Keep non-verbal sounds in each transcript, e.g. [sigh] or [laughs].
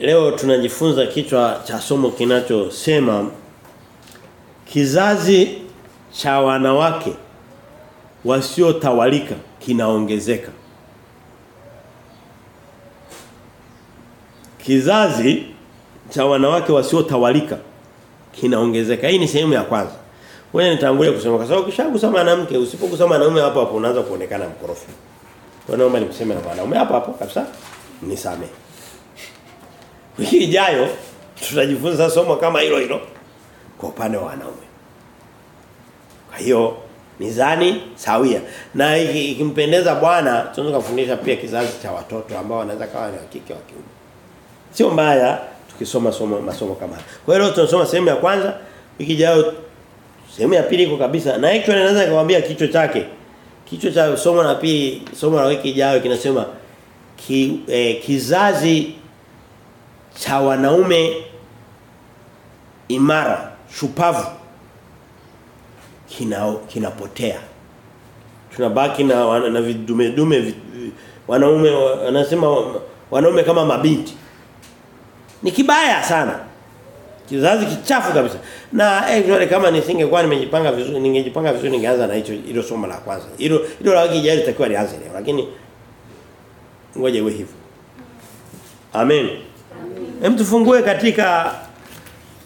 leo tunajifunza kichwa cha somo kinachosema kizazi cha wanawake wasiotawalika kinaongezeka. Kizazi cha wanawake wasiotawalika kinaongezeka. Hii ni sehemu ya kwanza. Wewe nitangulia kusema kwa sababu ukishagusa mwanamke usipogusa mwanaume hapo hapo unaanza kuonekana mkorofi. Kwa naomba nikuseme na mwanaume hapo hapo kabisa. Nisamehe. Wiki ijayo tutajifunza somo kama hilo hilo kwa upande wa wanaume. Kwa hiyo mizani sawia. Na ikimpendeza Bwana tunaweza kufundisha pia kizazi cha watoto ambao wanaweza kawa ni wa wa kiume. Sio mbaya tukisoma somo masomo kama haya. Kwa hiyo tunasoma sehemu ya kwanza, wiki ijayo sehemu ya pili iko kabisa. Na hicho naweza kumwambia kichwa chake. Kichwa cha somo la pili, somo la wiki ijayo kinasema ki, eh, kizazi cha wanaume imara, shupavu kina kinapotea. Tunabaki na na vidume dume wanaume anasema wanaume kama mabinti. Ni kibaya sana. Kizazi kichafu kabisa. Na actually kama nisingekuwa nimejipanga vizuri ningejipanga vizuri ningeanza na hicho hilo somo la kwanza. Hilo hilo la wiki ijayo litakuwa lianze leo lakini ngoja iwe hivyo. Amen. Hem tufungue katika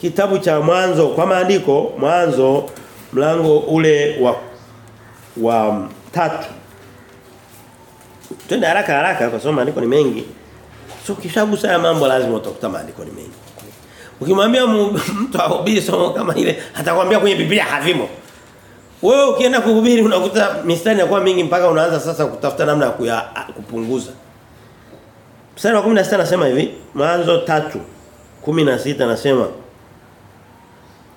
kitabu cha mwanzo kwa maandiko mwanzo mlango ule wa wa tatu. Twende haraka haraka kwa sababu maandiko ni mengi. So kishagusa ya mambo lazima utakuta maandiko ni mengi. Ukimwambia [laughs] mtu ahubiri somo kama ile atakwambia kwenye Biblia havimo. Wewe ukienda kuhubiri unakuta mistari inakuwa mingi mpaka unaanza sasa kutafuta namna ya kupunguza. Mstari wa 16 nasema hivi, Mwanzo 3:16 anasema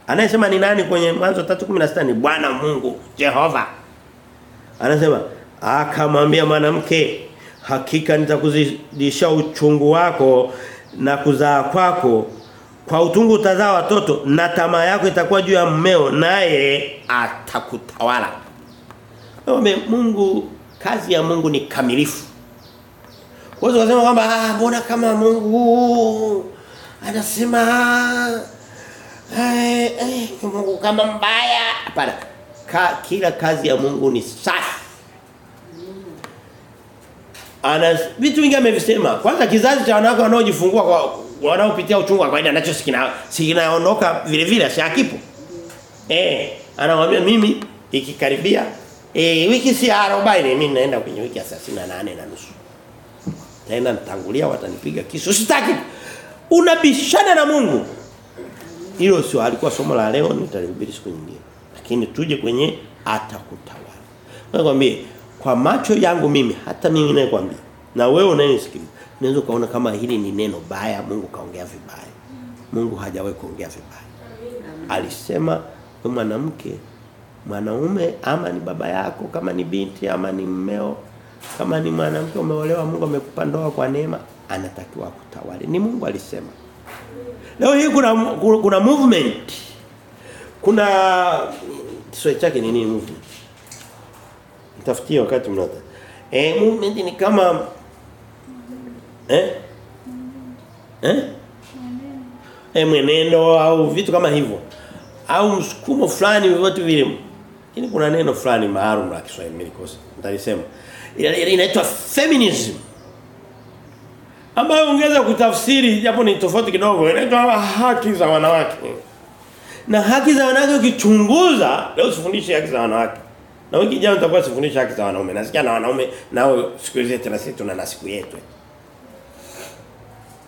Anayesema ni nani kwenye Mwanzo 3:16 ni Bwana Mungu Jehova. Anasema akamwambia mwanamke hakika nitakuzidisha uchungu wako na kuzaa kwako kwa utungu utazaa watoto na tamaa yako itakuwa juu ya mmeo naye atakutawala. Mungu kazi ya Mungu ni kamilifu. Kwa hiyo unasema kwamba ah mbona kama Mungu anasema eh, eh Mungu kama mbaya hapana. Ka, kila kazi ya Mungu ni safi. Ana vitu vingi amevisema. Kwanza kizazi cha wanawake wanaojifungua kwa wanaopitia uchungu kwa kawaida nacho sikina sikinaondoka vile vile si hakipo. Eh, anamwambia mimi ikikaribia eh wiki si 40 mimi naenda kwenye wiki ya 38 na nusu. Naenda nitangulia watanipiga kisu. Sitaki. Unabishana na Mungu. Hilo sio alikuwa somo la leo nitalihubiri siku nyingine. Lakini tuje kwenye atakutawala. Nakwambia kwa macho yangu mimi hata mimi nakwambia na wewe unayenisikiliza unaweza kaona kama hili ni neno baya Mungu kaongea vibaya. Mungu hajawahi kuongea vibaya. Alisema kwa mwanamke mwanaume ama ni baba yako kama ni binti ama ni mmeo kama ni mwanamke umeolewa Mungu amekupa ndoa kwa neema anatakiwa kutawali. Ni Mungu alisema. Leo hii kuna kuna movement. Kuna Kiswahili chake ni nini movement? Nitafutie wakati mnata. Eh movement ni kama eh? Eh? Eh mwenendo au vitu kama hivyo. Au msukumo fulani vyovyote vile. Lakini kuna neno fulani maalum la Kiswahili nilikosa. Nitalisema. Inaitwa feminism. Ambayo ungeza kutafsiri japo ni tofauti kidogo. Inaitwa haki za wanawake. Na haki za wanawake ukichunguza, leo sifundishe haki za wanawake. Na wiki ijayo nitakuwa sifundisha haki za wanaume. Nasikia na wanaume nao siku hizi tena sisi tuna na siku yetu.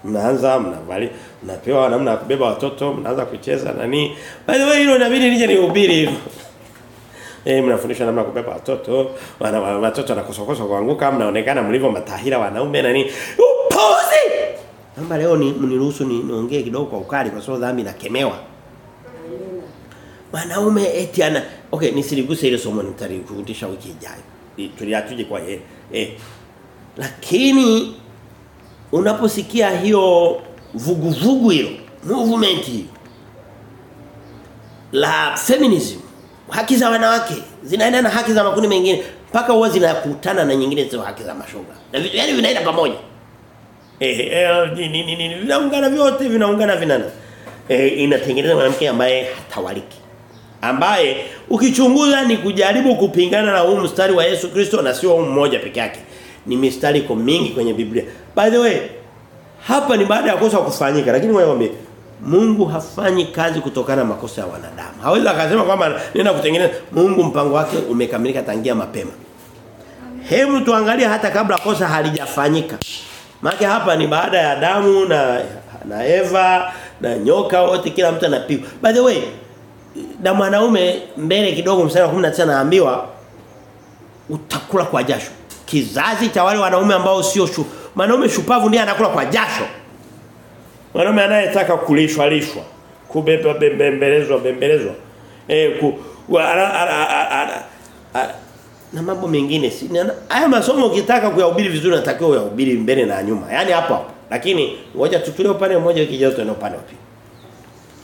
Mnaanza mnavali mnapewa namna ya kubeba watoto, mnaanza kucheza nani. By the way hilo inabidi nije nihubiri hilo. Eh mnafundisha namna kubeba watoto, wana watoto wanakosokosa kuanguka, mnaonekana mlivyo matahira wanaume na nini. Upuzi! Naomba leo ni mniruhusu ni niongee kidogo kwa ukali kwa sababu dhambi nakemewa. Wanaume eti ana okay nisiliguse ile somo nitalifundisha wiki ijayo. Tuliatuje kwa yeye. Eh. Lakini unaposikia hiyo vuguvugu hilo, movement la feminism haki za wanawake zinaenda na haki za makundi mengine mpaka huwa zinakutana na nyingine zile haki za mashoga. Na vitu yani vinaenda pamoja. Eh, eh ni, ni, ni, ni, vinaungana vyote vinaungana vinana. Eh, inatengeneza mwanamke ambaye hatawaliki. Ambaye ukichunguza ni kujaribu kupingana na huu mstari wa Yesu Kristo na sio huu mmoja peke yake. Ni mistari iko mingi kwenye Biblia. By the way, hapa ni baada ya kosa kufanyika lakini wewe Mungu hafanyi kazi kutokana na makosa ya wanadamu. Hawezi akasema kwamba nenda kutengeneza Mungu mpango wake umekamilika tangia mapema. Hebu tuangalie hata kabla kosa halijafanyika. Maana hapa ni baada ya Adamu na na Eva na nyoka wote kila mtu anapigwa. By the way, na mwanaume mbele kidogo mstari wa 19 anaambiwa utakula kwa jasho. Kizazi cha wale wanaume ambao sio shu. Mwanaume shupavu ndiye anakula kwa jasho. Mwanaume anayetaka kulishwa lishwa, kubeba bembelezwa bembelezwa. Eh ku wa, ara, ara, ara, ara, na mambo mengine si haya masomo ukitaka kuyahubiri vizuri natakiwa uyahubiri mbele na nyuma. Yaani hapo hapo. Lakini ngoja tutulie upande mmoja kijao na upande wa pili.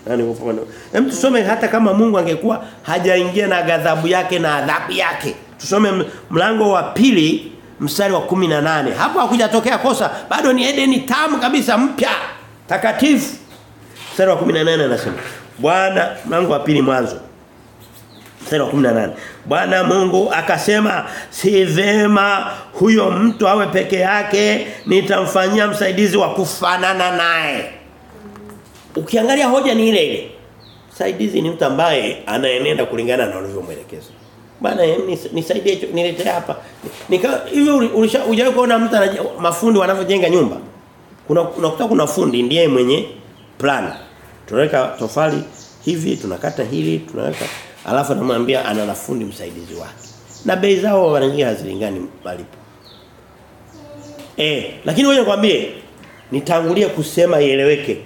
Yaani upande. Hem tusome hata kama Mungu angekuwa hajaingia na ghadhabu yake na adhabu yake. Tusome mlango wa pili mstari wa 18. Hapo hakujatokea kosa, bado ni Edeni tamu kabisa mpya, takatifu. Mstari wa 18 anasema, Bwana mlango wa pili mwanzo. Mstari wa 18. Bwana Mungu akasema, si vema huyo mtu awe peke yake, nitamfanyia msaidizi wa kufanana naye. Ukiangalia hoja ni ile ile. Msaidizi ni mtu ambaye anaenenda kulingana na ulivyomwelekeza. Bana nisaidie nis, niletee hapa. Nika hivyo ulishawahi kuona mtu mafundi wanavyojenga nyumba? Kuna unakuta kuna fundi ndiye mwenye plan. Tunaweka tofali hivi, tunakata hili, tunaweka alafu anamwambia ana na fundi msaidizi wake. Na bei zao nyingi hazilingani malipo. Eh, lakini wewe nikwambie nitangulia kusema ieleweke.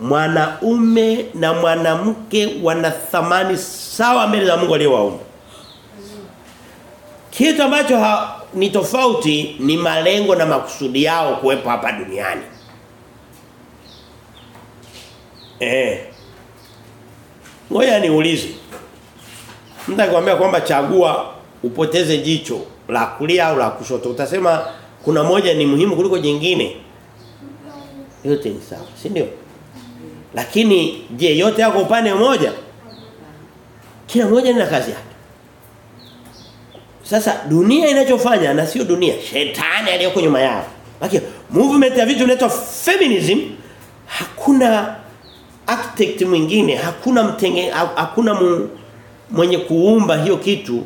Mwanaume na mwanamke wana thamani sawa mbele za Mungu aliyewaumba. Kitu ambacho ha, ni tofauti ni malengo na makusudi yao kuwepo hapa duniani. Eh. Ngoja niulize. Mtu akikwambia kwamba chagua upoteze jicho la kulia au la kushoto utasema kuna moja ni muhimu kuliko jingine. Yote ni sawa, si ndio? Lakini je, yote yako upande mmoja? Kila moja ina kazi yake. Sasa dunia inachofanya na sio dunia, shetani aliyoko nyuma yao. Lakini movement ya vitu inaitwa feminism hakuna architect mwingine, hakuna mtenge hakuna mu, mwenye kuumba hiyo kitu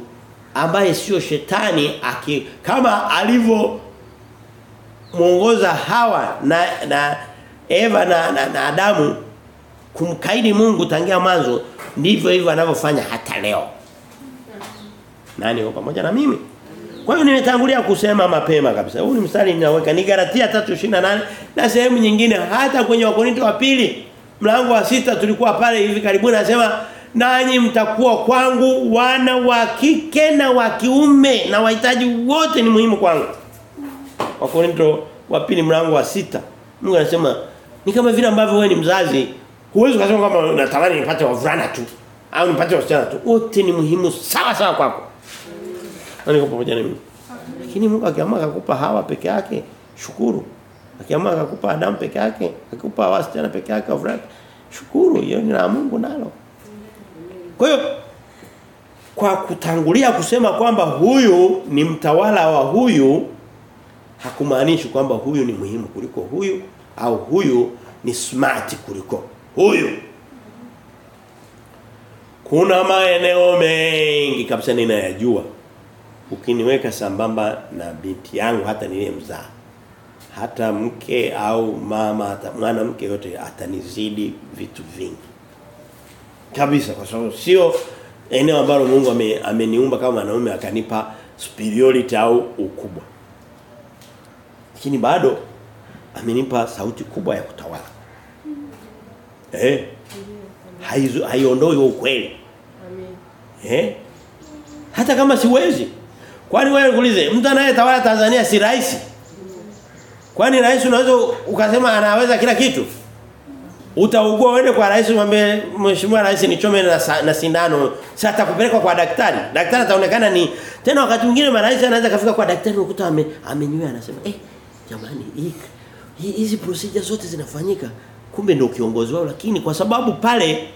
ambaye sio shetani aki, kama alivyo muongoza Hawa na na Eva na, na, na Adamu kumkaidi Mungu tangia mwanzo ndivyo hivyo anavyofanya hata leo. Nani yuko pamoja na mimi? Kwa hiyo nimetangulia kusema mapema kabisa. Huu ni mstari ninaweka ni Galatia 3:28 na sehemu nyingine hata kwenye Wakorinto wa pili mlango wa sita tulikuwa pale hivi karibuni anasema nanyi mtakuwa kwangu wana wa kike na wa kiume na wahitaji wote ni muhimu kwangu. Wakorinto wa pili mlango wa sita Mungu anasema ni kama vile ambavyo wewe ni mzazi huwezi kusema kama unatamani nipate wavulana tu au nipate wasichana tu wote ni muhimu sawa sawa kwako. Nani pamoja na mimi? Lakini Mungu akiamua akakupa hawa peke yake shukuru. Akiamua akakupa Adamu peke yake, akakupa wasichana peke yake wavulana shukuru hiyo ni la Mungu nalo. Kwa hiyo kwa kutangulia kusema kwamba huyu ni mtawala wa huyu hakumaanishi kwamba huyu ni muhimu kuliko huyu au huyu ni smart kuliko huyu. Kuna maeneo mengi kabisa ninayajua. Ukiniweka sambamba na binti yangu hata niliyemzaa. Hata mke au mama hata mwanamke yote atanizidi vitu vingi. Kabisa kwa sababu sio eneo ambalo Mungu ame, ameniumba kama mwanaume akanipa superiority au ukubwa. Lakini bado amenipa sauti kubwa ya kutawala. Eh? Haizo haiondoi ukweli. Amen. Eh? Hata kama siwezi. Kwani wewe ulize mtu anayetawala Tanzania si rais? Kwani rais unaweza ukasema anaweza kila kitu? Utaugua uende kwa rais umwambie mheshimiwa rais nichome na, na sindano. Sasa atakupeleka kwa daktari. Daktari ataonekana ni tena wakati mwingine marais anaweza kafika kwa daktari ukuta ame amenyua anasema eh jamani hii hizi procedure zote zinafanyika kumbe ndio kiongozi wao lakini kwa sababu pale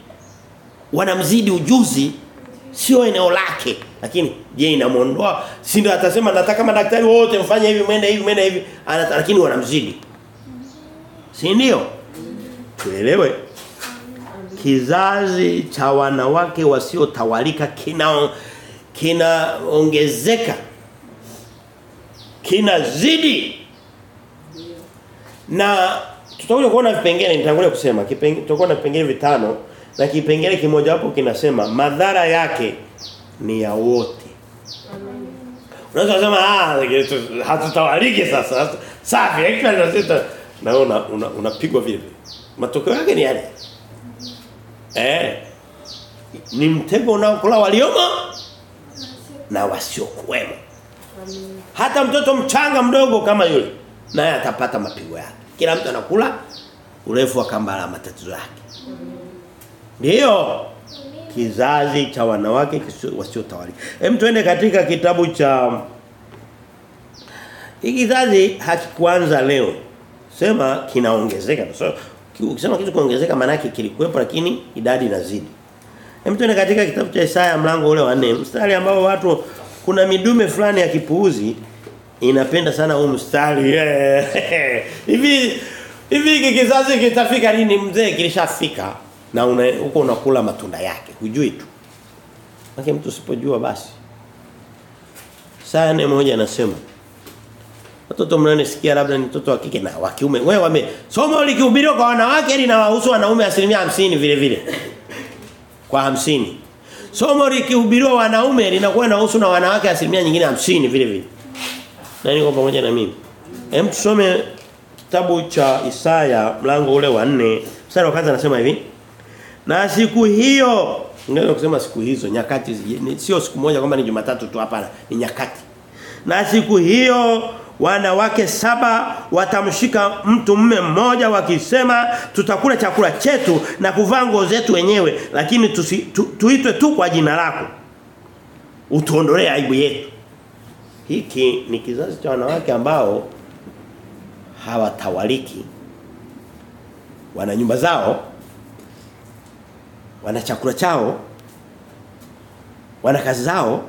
wanamzidi ujuzi sio eneo lake lakini je inamuondoa? Si ndio atasema nataka madaktari wote mfanye hivi mwende hivi mwende hivi. Anata, lakini wanamzidi. Si ndio? Tuelewe. Kizazi cha wanawake wasiotawalika kina kinaongezeka. Kinazidi. Na tutakuja kuona vipengele nitangulia kusema kipengele tutakuwa na vipengele vitano na kipengele kimoja hapo kinasema madhara yake ni ya wote. Unaweza kusema ah hatutawaliki sasa. Safi hekima actually sita. Naona unapigwa una vile matokeo yake ni yale. Eh? Ni mtego unaokula waliomo na wasiokuwemo. Hata mtoto mchanga mdogo kama yule naye atapata mapigo yake. Kila mtu anakula urefu wa kamba la matatizo yake. Ndio kizazi cha wanawake wasiotawalika. Hem tuende katika kitabu cha kizazi hakikuanza leo. Sema kinaongezeka. So ukisema kitu kuongezeka maana yake kilikuwepo lakini idadi inazidi. Hem tuende katika kitabu cha Isaya mlango ule wa 4 mstari ambao watu kuna midume fulani ya kipuuzi inapenda sana huu mstari. [laughs] Hivi hivi kizazi kitafika lini mzee? Kilishafika na una, uko unakula matunda yake hujui tu Maki mtu usipojua basi Saa moja anasema Watoto mnanisikia labda ni mtoto wa kike na wa kiume. Wewe wame somo likihubiriwa kwa wanawake ili na wahusu wanaume asilimia hamsini vile vile. [laughs] Kwa hamsini Somo likihubiriwa wanaume linakuwa linahusu na wanawake asilimia nyingine hamsini vile vile. Nani niko pamoja na mimi? Hem tusome kitabu cha Isaya mlango ule wa 4. Mstari wa kwanza anasema hivi. Na siku hiyo, ngeweza kusema siku hizo nyakati sio siku moja kwamba ni Jumatatu tu hapana, ni nyakati. Na siku hiyo wanawake saba watamshika mtu mme mmoja wakisema tutakula chakula chetu na kuvaa nguo zetu wenyewe lakini tusi, tu, tuitwe tu kwa jina lako. Utuondolee aibu yetu. Hiki ni kizazi cha wanawake ambao hawatawaliki. Wana nyumba zao. Wana chakula chao. Wana kazi zao.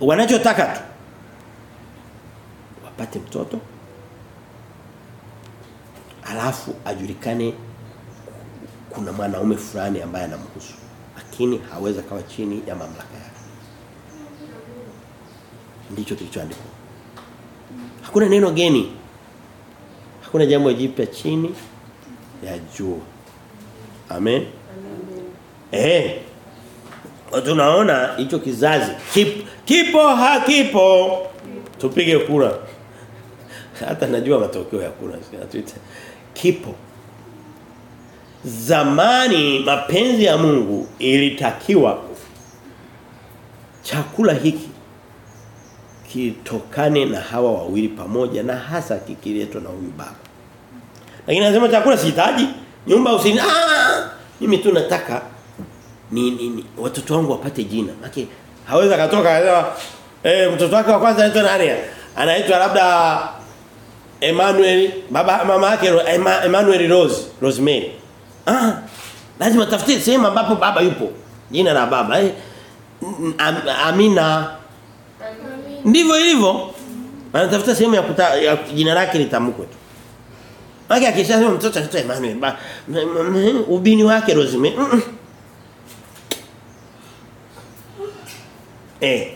Wanachotaka tu wapate mtoto alafu ajulikane kuna mwanaume fulani ambaye anamhusu lakini hawezi kawa chini ya mamlaka yake ndicho kilichoandikwa hakuna neno geni hakuna jambo jipya chini ya jua amen. Eh tunaona hicho kizazi kipo, kipo. Hakipo tupige kura. Hata najua matokeo ya kura Twitter kipo. Zamani mapenzi ya Mungu ilitakiwa chakula hiki kitokane na hawa wawili pamoja na hasa kikiletwa na huyu baba. Lakini anasema chakula sihitaji. Nyumba usini. Ah mimi tu nataka ni, ni, ni watoto wangu wapate jina. Maki hawezi akatoka anasema eh mtoto wake wa kwanza anaitwa nani? Anaitwa labda Emmanuel baba mama yake Emmanuel Rose Rosemary. Ah lazima tafute sehemu ambapo baba yupo. Jina la baba eh, am, Amina. Ndivyo ilivyo. Anatafuta sehemu ya, ya jina lake litamkwe tu Maki akishasema mtoto anaitwa Emmanuel ba, ubini wake Rosemary mm -mm. eh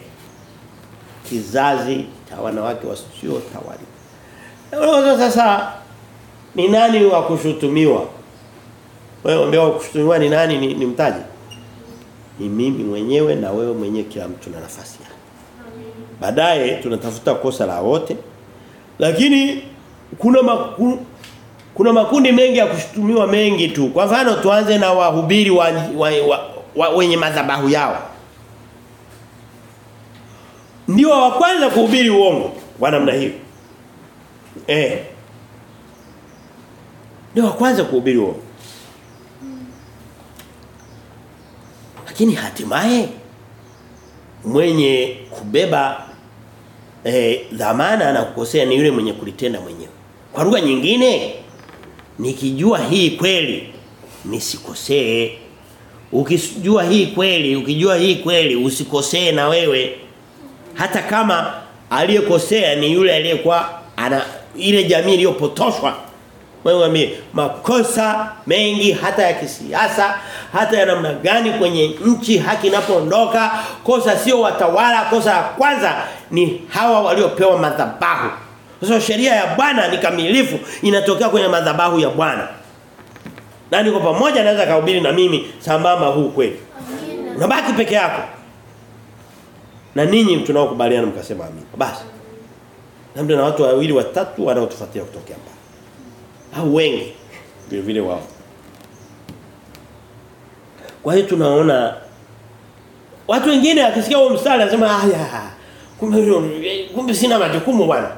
kizazi cha wanawake wasio tawali. Sasa ni nani wa kushutumiwa? Wewe ambao wa kushutumiwa ni nani ni, ni mtaji? Ni mimi mwenyewe na wewe mwenyewe kila mtu na nafasi yake. Baadaye tunatafuta kosa la wote. Lakini kuna kuna makundi mengi ya kushutumiwa mengi tu. Kwa mfano tuanze na wahubiri wa, wa, wa, wa wenye madhabahu yao ndio wa kwanza kuhubiri uongo kwa namna hiyo. Eh. Ndio wa kwanza kuhubiri uongo. Lakini hatimaye mwenye kubeba eh dhamana na kukosea ni yule mwenye kulitenda mwenyewe. Kwa lugha nyingine nikijua hii kweli nisikosee. Ukijua hii kweli, ukijua hii kweli usikosee na wewe. Hata kama aliyekosea ni yule aliyekuwa ana ile jamii iliyopotoshwa. Wewe makosa mengi hata ya kisiasa, hata ya namna gani kwenye nchi haki inapoondoka, kosa sio watawala, kosa la kwanza ni hawa waliopewa madhabahu. Sasa sheria ya Bwana ni kamilifu inatokea kwenye madhabahu ya Bwana. Na niko pamoja naweza kuhubiri na mimi sambamba huu kweli. Unabaki peke yako. Na ninyi tunaokubaliana mkasema amina. Basi. mtu na watu wawili watatu wanaotufuatia kutokea hapa. Au wengi vile vile wao. Kwa hiyo tunaona watu wengine akisikia huo mstari anasema haya kumbe kumbe sina majukumu bwana.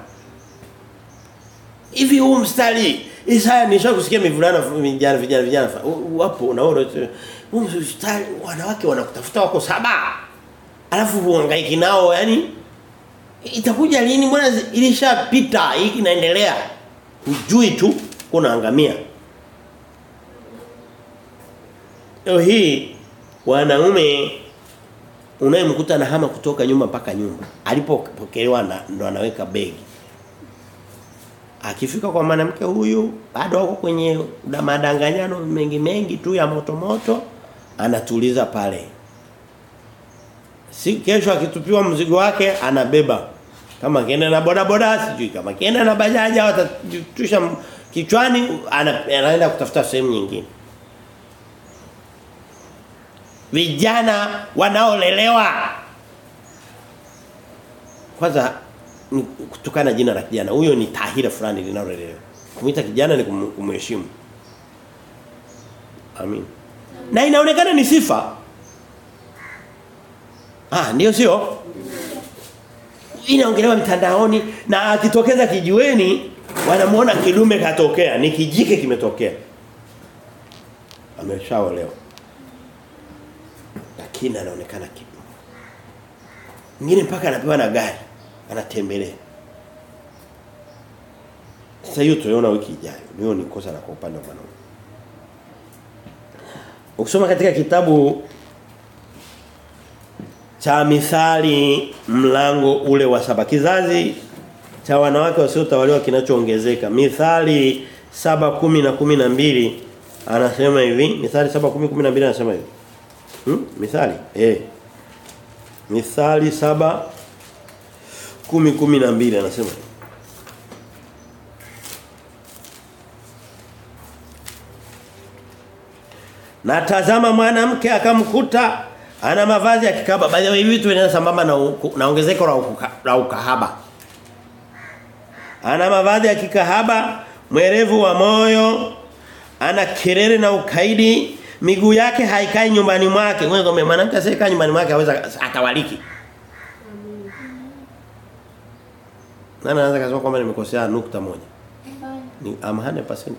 Hivi huu mstari Isaya nisha kusikia mivulana vijana vijana vijana wapo unaona huu mstari wanawake wanakutafuta wako saba. Alafu uhangaiki nao yani itakuja lini mbona ilishapita hii inaendelea. Ujui tu kunaangamia. Leo hii wanaume unayemkuta na hama kutoka nyumba mpaka nyumba alipopokelewa ndo anaweka begi akifika kwa mwanamke huyu bado wako kwenye madanganyano mengi mengi tu ya moto moto anatuliza pale. Si kesho akitupiwa mzigo wake anabeba. Kama kienda na boda boda sijui kama kienda na bajaji atatusha kichwani anaenda kutafuta sehemu nyingine. Vijana wanaolelewa. Kwanza kutokana jina la kijana. Huyo ni tahira fulani linalolelewa kumuita kijana ni kumheshimu. Amin. Na inaonekana ni sifa. Ah ndio sio? Inaongelewa mtandaoni na akitokeza kijiweni wanamuona kidume katokea ni kijike kimetokea. Ameshaolewa. Lakini anaonekana kidume mwingine mpaka anapewa na gari anatembelea. Sasa hiyo tunaona wiki ijayo. Hiyo ni kosa la kwa upande wa mwanaume. Ukisoma katika kitabu cha mithali mlango ule wa saba. Kizazi cha wanawake wasiotawaliwa kinachoongezeka. Mithali saba kumi na kumi na mbili anasema hivi. Mithali saba kumi kumi na mbili anasema hivi. Hmm? mithali? Eh. Mithali saba kumi kumi na mbili anasema. Na tazama mwanamke akamkuta ana mavazi ya kikaba. Baadhi way vitu vinaenda sambamba na na ongezeko la, la ukahaba. Ana mavazi ya kikahaba mwerevu wa moyo ana kelele na ukaidi. Miguu yake haikai nyumbani mwake. Mwanamke asiyekaa nyumbani mwake haweza atawaliki Nani anaweza kusema kwamba nimekosea nukta moja? Ni am 100%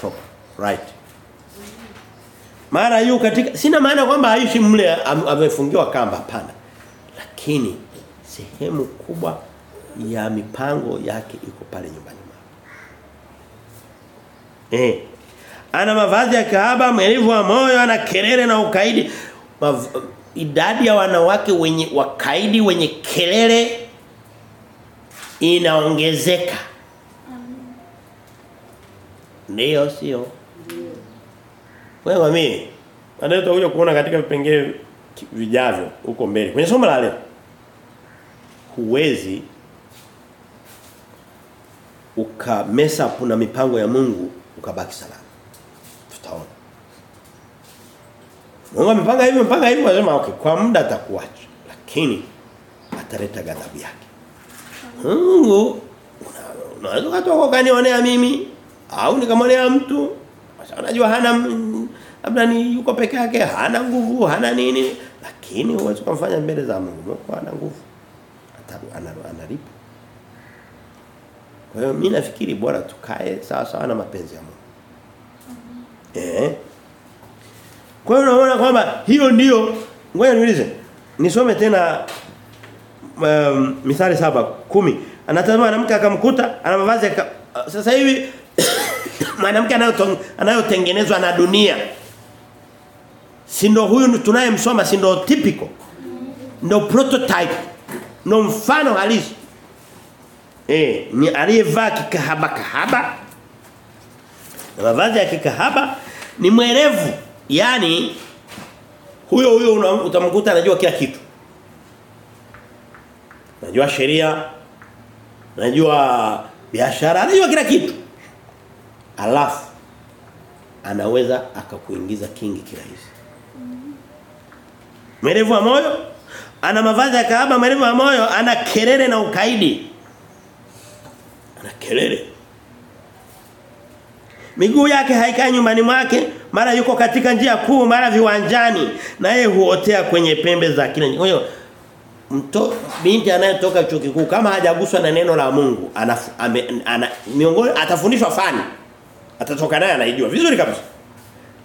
top right. Mara yu katika sina maana kwamba haishi mle amefungiwa kamba hapana. Lakini sehemu kubwa ya mipango yake iko pale nyumbani mwake. Eh. Ana mavazi ya kahaba, mwerevu wa moyo, ana kelele na ukaidi. Mav idadi ya wanawake wenye wakaidi wenye kelele inaongezeka. Ndio sio. Wewe mimi baadaye tutakuja kuona katika vipengele vijavyo huko mbele. Kwenye somo la leo huwezi ukamesa kuna mipango ya Mungu ukabaki salama. Tutaona. Mungu amepanga hivi mpanga hivi anasema okay kwa muda atakuacha lakini ataleta ghadhabu yake. Mungu unaweza kutoka ukanionea mimi au nikamwonea mtu. Unajua hana labda ni yuko peke yake hana nguvu hana nini lakini huwezi kumfanya mbele za Mungu. Mungu ana nguvu. Analipa. Kwa hiyo mimi nafikiri bora tukae sawa sawa na mapenzi ya Mungu. Eh? Kwa hiyo unaona kwamba hiyo ndio ngoja niulize nisome tena um, Mithali saba kumi. Anatazama mwanamke akamkuta ana mavazi uh, sasa hivi [coughs] mwanamke anayotengenezwa na dunia. Si ndo huyu tunayemsoma si ndo typical ndo prototype ndo mfano halisi. Eh ni aliyevaa kikahaba kahaba na mavazi ya kikahaba ni mwerevu. Yani huyo huyo utamkuta anajua kila kitu anajua sheria najua biashara najua kila kitu. Alafu anaweza akakuingiza kingi kirahisi. Merevu wa moyo ana mavazi ya kaaba merevu wa moyo ana kelele na ukaidi. Ana kelele. Miguu yake haikai nyumbani mwake mara yuko katika njia kuu mara viwanjani naye huotea kwenye pembe za kila hiyo mto binti anayetoka chuo kikuu kama hajaguswa na neno la Mungu miongoni atafundishwa fani. Atatoka naye anaijua vizuri kabisa.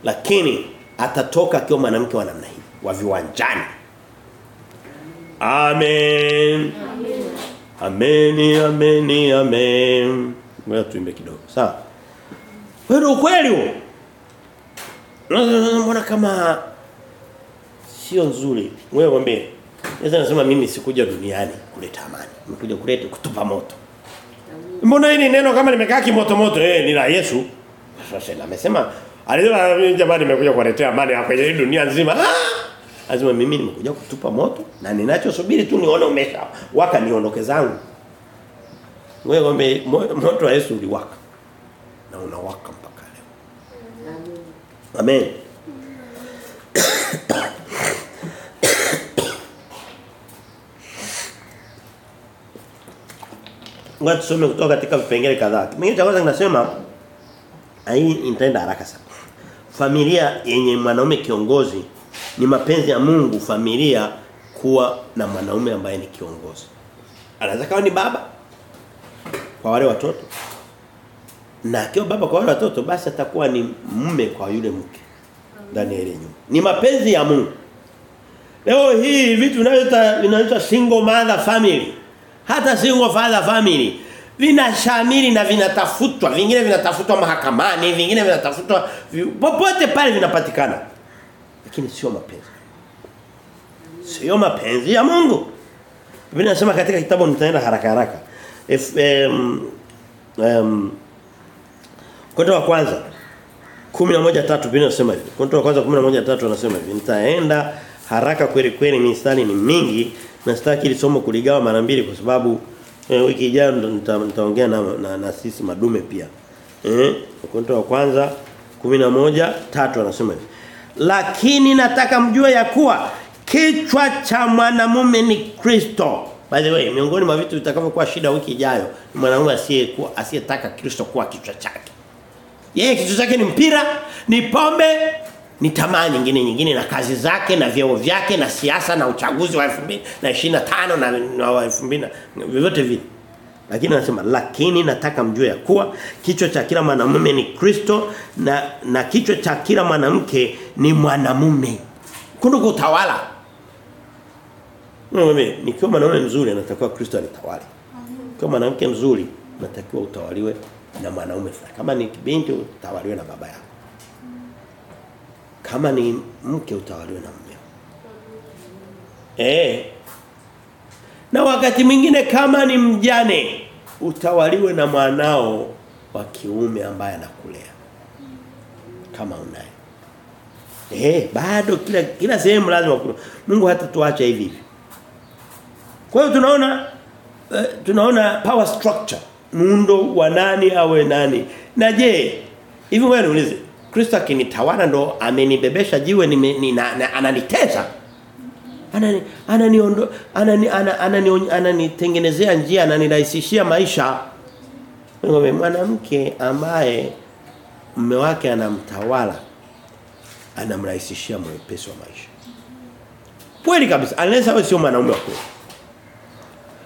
Lakini atatoka akiwa mwanamke wa namna hii wa viwanjani. Amen. Amen amen amen. Ngoja tuimbe kidogo. Sawa. Wewe ukweli huo. Mbona kama sio nzuri? Wewe mwambie Yesu anasema mimi sikuja duniani kuleta amani. Nimekuja kuleta kutupa moto. Mbona hili neno kama limekaa kimoto moto? Eh ni la Yesu. Sasa amesema alisema jamani nimekuja kuwaletea amani hapa kwenye dunia nzima. Ah! Anasema mimi nimekuja kutupa moto na ninachosubiri tu nione umesha waka niondoke zangu. Wewe moto wa Yesu uliwaka na unawaka mpaka leo. Amen. amen Ngoja tusome kutoka katika vipengele kadhaa. Kipengele cha kwanza kinasema hii nitaenda haraka sana. Familia yenye mwanaume kiongozi ni mapenzi ya Mungu familia kuwa na mwanaume ambaye ni kiongozi. Anaweza kawa ni baba kwa wale watoto. Na akiwa baba kwa wale watoto basi atakuwa ni mume kwa yule mke ndani ya. Ni mapenzi ya Mungu. Leo hii vitu vinavyoitwa single mother family hata single father family. Vinashamiri na vinatafutwa vingine vinatafutwa mahakamani vingine vinatafutwa popote pale vinapatikana. Lakini sio mapenzi. Sio mapenzi ya Mungu. Biblia inasema katika kitabu nitaenda haraka haraka. If um, um, kwanza wa kwanza 11:3 Biblia inasema hivi. Kwanza wa kwanza 11:3 anasema hivi. Nitaenda haraka kweli kweli mistari ni mingi na sitaki ile somo kuligawa mara mbili kwa sababu eh, wiki ijayo nitaongea na, na, na sisi madume pia. Eh, Korinto wa kwanza 11 tatu anasema hivi. Lakini nataka mjue ya kuwa kichwa cha mwanamume ni Kristo. By the way, miongoni mwa vitu vitakavyokuwa shida wiki ijayo ni mwanamume asiyekuwa asiyetaka Kristo kuwa kichwa chake. Yeye kichwa chake ni mpira, ni pombe, ni tamaa nyingine nyingine na kazi zake na vyeo vyake na siasa na uchaguzi wa 2025 na, wa 2000 vyovyote vile. Lakini anasema lakini nataka mjue ya kuwa kichwa cha kila mwanamume ni Kristo na na kichwa cha kila mwanamke ni mwanamume. Kuna utawala. Mimi nikiwa mwanamume mzuri anatakiwa Kristo anitawale. Kama mwanamke mzuri natakiwa utawaliwe na mwanaume. Kama ni binti utawaliwe na baba yako. Kama ni mke utawaliwe na mume. Eh. Na wakati mwingine kama ni mjane utawaliwe na mwanao wa kiume ambaye anakulea. Kama unaye. Eh, bado kila kila sehemu lazima kuna. Mungu hata tuacha hivi hivi. Kwa hiyo tunaona uh, tunaona power structure, muundo wa nani awe nani. Na je, hivi wewe niulize, Kristo akinitawala ndo amenibebesha jiwe ni, na, na, ananiteza. Anani ananiondo anani anani ananitengenezea njia ananirahisishia maisha. Ngombe mwanamke ambaye mume wake anamtawala anamrahisishia mwepesi wa maisha. Kweli kabisa, anaweza awe sio mwanaume wa kweli.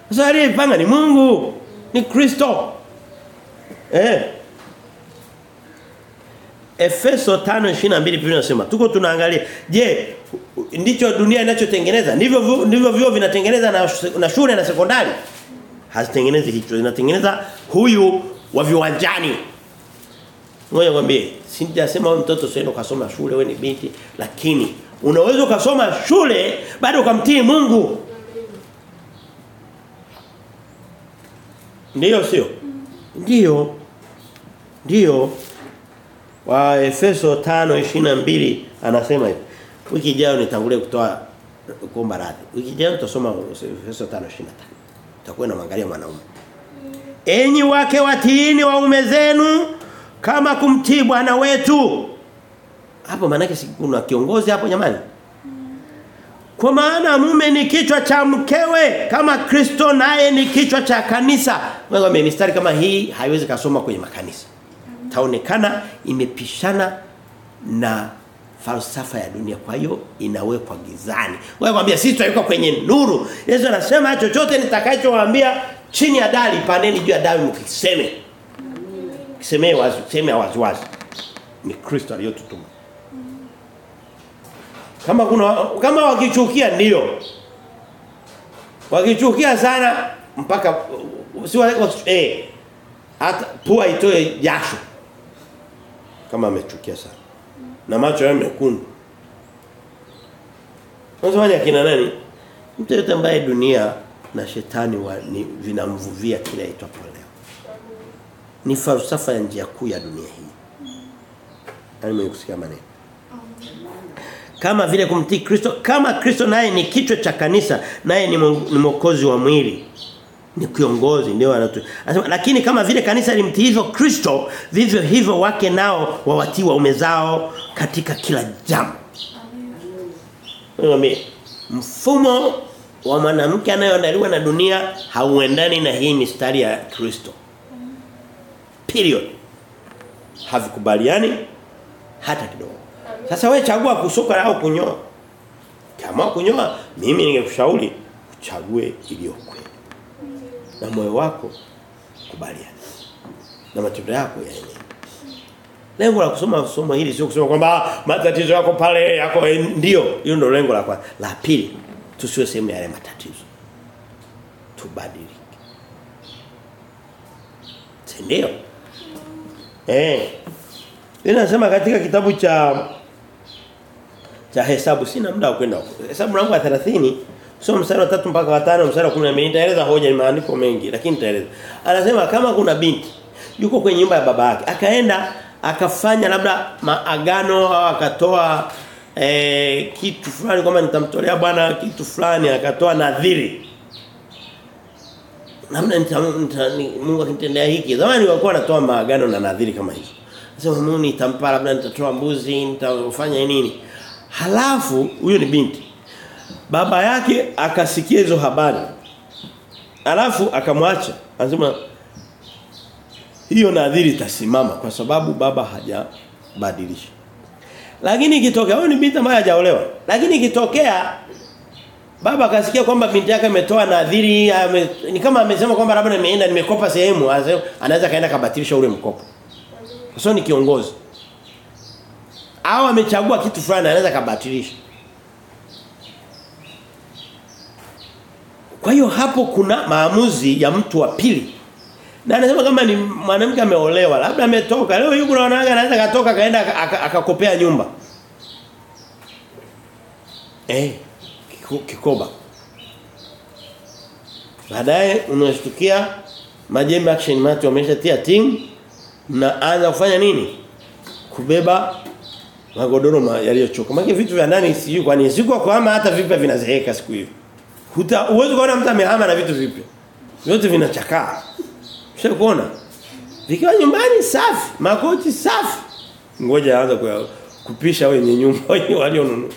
Sasa ni Mungu, ni Kristo. Eh. Efeso 5:22 Biblia inasema tuko tunaangalia. Je ndicho dunia inachotengeneza? Ndivyo ndivyo vio vinatengeneza na, na shule na sekondari? Hazitengenezi hicho. Zinatengeneza huyu wa viwanjani. Ngoja kwambie sijasema mtoto sio ukasoma shule wewe ni binti lakini unaweza ukasoma shule bado ukamtii Mungu. Ndiyo sio? Ndiyo. Ndiyo. Wa Efeso 5:22 anasema hivi. Wiki ijayo nitangulie kutoa kuomba radhi. Wiki ijayo tutasoma Efeso 5:25. Tutakuwa na mwangalia mwanaume. Enyi wake watiini waume zenu kama kumtii Bwana wetu. Hapo maana yake kuna kiongozi hapo jamani? Kwa maana mume ni kichwa cha mkewe kama Kristo naye ni kichwa cha kanisa. Wewe mistari kama hii haiwezi kasoma kwenye makanisa. Taonekana imepishana na falsafa ya dunia kwa hiyo inawekwa gizani. Wewe kwambia sisi tuko kwenye nuru. Yesu anasema chochote nitakachowaambia chini ya dari paneni juu ya dari mkiseme. Kisemee wazi, kiseme wazi wazi. Ni Kristo aliyotutuma. Kama kuna kama wakichukia ndio. Wakichukia sana mpaka si eh hata pua itoe jasho. Kama amechukia sana. Na macho yao mekundu. Unasema kina nani? Mtu yote ambaye dunia na shetani wa, ni, vinamvuvia kila itwapo leo. Ni falsafa ya njia kuu ya dunia hii. Ani mwenye kusikia maneno kama vile kumtii Kristo kama Kristo naye ni kichwa cha kanisa naye ni mwokozi wa mwili ni kiongozi ndio anatu anasema lakini kama vile kanisa limtii hivyo Kristo vivyo hivyo wake nao wawatii waume zao katika kila jambo Amen mfumo wa mwanamke anayoandaliwa na dunia hauendani na hii mistari ya Kristo period havikubaliani hata kidogo sasa wewe chagua kusuka au kunyoa. Kama kunyoa, mimi ningekushauri uchague iliyo kweli. Na moyo wako kubaliana. Na matendo yako yaende. Lengo la kusoma somo hili sio kusema kwamba matatizo yako pale yako ndio, hilo ndio lengo la kwanza. La pili, tusiwe sehemu ya yale matatizo. Tubadilike. Ndio. Eh. Inasema katika kitabu cha cha hesabu sina muda wa kwenda huko. Hesabu mlango ya 30 sio mstari wa 3 mpaka wa 5 mstari wa 10 nitaeleza hoja ni maandiko mengi lakini nitaeleza. Anasema kama kuna binti yuko kwenye nyumba ya baba yake akaenda akafanya labda maagano au akatoa eh, kitu fulani kama nitamtolea bwana kitu fulani akatoa nadhiri. Namna nita, nita, ni, Mungu akinitendea hiki. Zamani walikuwa wanatoa maagano na nadhiri kama hizo. Sasa Mungu nitampa labda nitatoa mbuzi nitafanya nini? Halafu huyo ni binti baba yake akasikia hizo habari. Alafu akamwacha anasema hiyo nadhiri itasimama kwa sababu baba hajabadilisha. Lakini ikitokea huyo ni binti ambaye hajaolewa. Lakini ikitokea baba akasikia kwamba binti yake ametoa nadhiri ame, ni kama amesema kwamba labda nimeenda nimekopa sehemu anaweza kaenda kabatilisha ule mkopo. Sio ni kiongozi. Au amechagua kitu fulani anaweza kabatilisha Kwa hiyo hapo kuna maamuzi ya mtu wa pili. Na anasema kama ni mwanamke ameolewa, labda ametoka. Leo yuko na wanawake anaweza katoka kaenda akakopea nyumba. Eh, kikoba. Baadaye unashtukia Majembe Action Mart wameshatia ting na anza kufanya nini? Kubeba magodoro yaliyochoka. Maana vitu vya ndani sijui kwa nini. Siku kwa kwamba hata vipa vinazeeka siku hiyo. Huta uwezo kuona mtu amehama na vitu vipya. Vyote vinachakaa. Sio kuona? Vikiwa nyumbani safi, makochi safi. Ngoja aanze kupisha [laughs] wenye nyumba walionunua.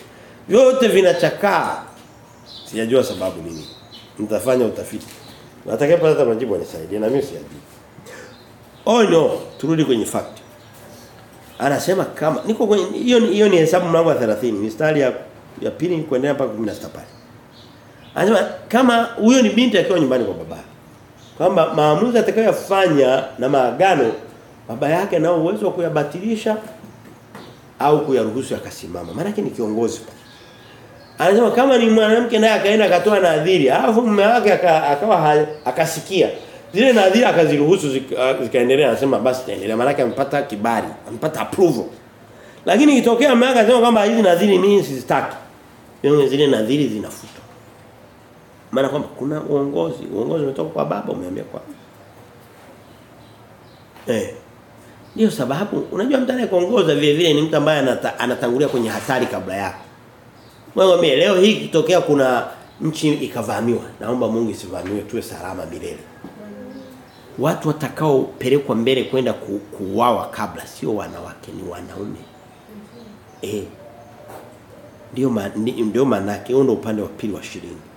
Vyote vinachakaa. Sijajua sababu nini. Mtafanya utafiti. Atakayepata majibu anisaidie na mimi sijajui. Oh no, turudi kwenye fact. Anasema kama niko kwenye hiyo hiyo ni hesabu mlango wa 30, mistari ya ya pili kuendelea mpaka 16 pale. Anasema kama huyo ni binti akiwa nyumbani kwa baba. Kwamba maamuzi atakayofanya na maagano baba yake nao uwezo wa kuyabatilisha au kuyaruhusu akasimama. Maana ni kiongozi. Anasema kama ni mwanamke naye akaenda akatoa nadhiri, alafu mume wake akawa akasikia. Zile nadhiri akaziruhusu zikaendelea anasema basi taendelea maana amepata kibali, amepata approval. Lakini ikitokea mume wake anasema kwamba hizi nadhiri mimi sizitaki. Zile nadhiri zinafutwa. Maana kwamba kuna uongozi, uongozi umetoka kwa baba umeambia kwa. Eh. Ndio sababu unajua mtu anayekuongoza vile vile ni mtu ambaye anata, anatangulia kwenye hatari kabla yako. Wewe leo hii kitokea kuna nchi ikavamiwa. Naomba Mungu isivamiwe tuwe salama milele. Watu watakao pelekwa mbele kwenda ku, kuuawa kabla sio wanawake ni wanaume. Eh. Ndio ma, ndio maana yake upande wa pili wa shilingi.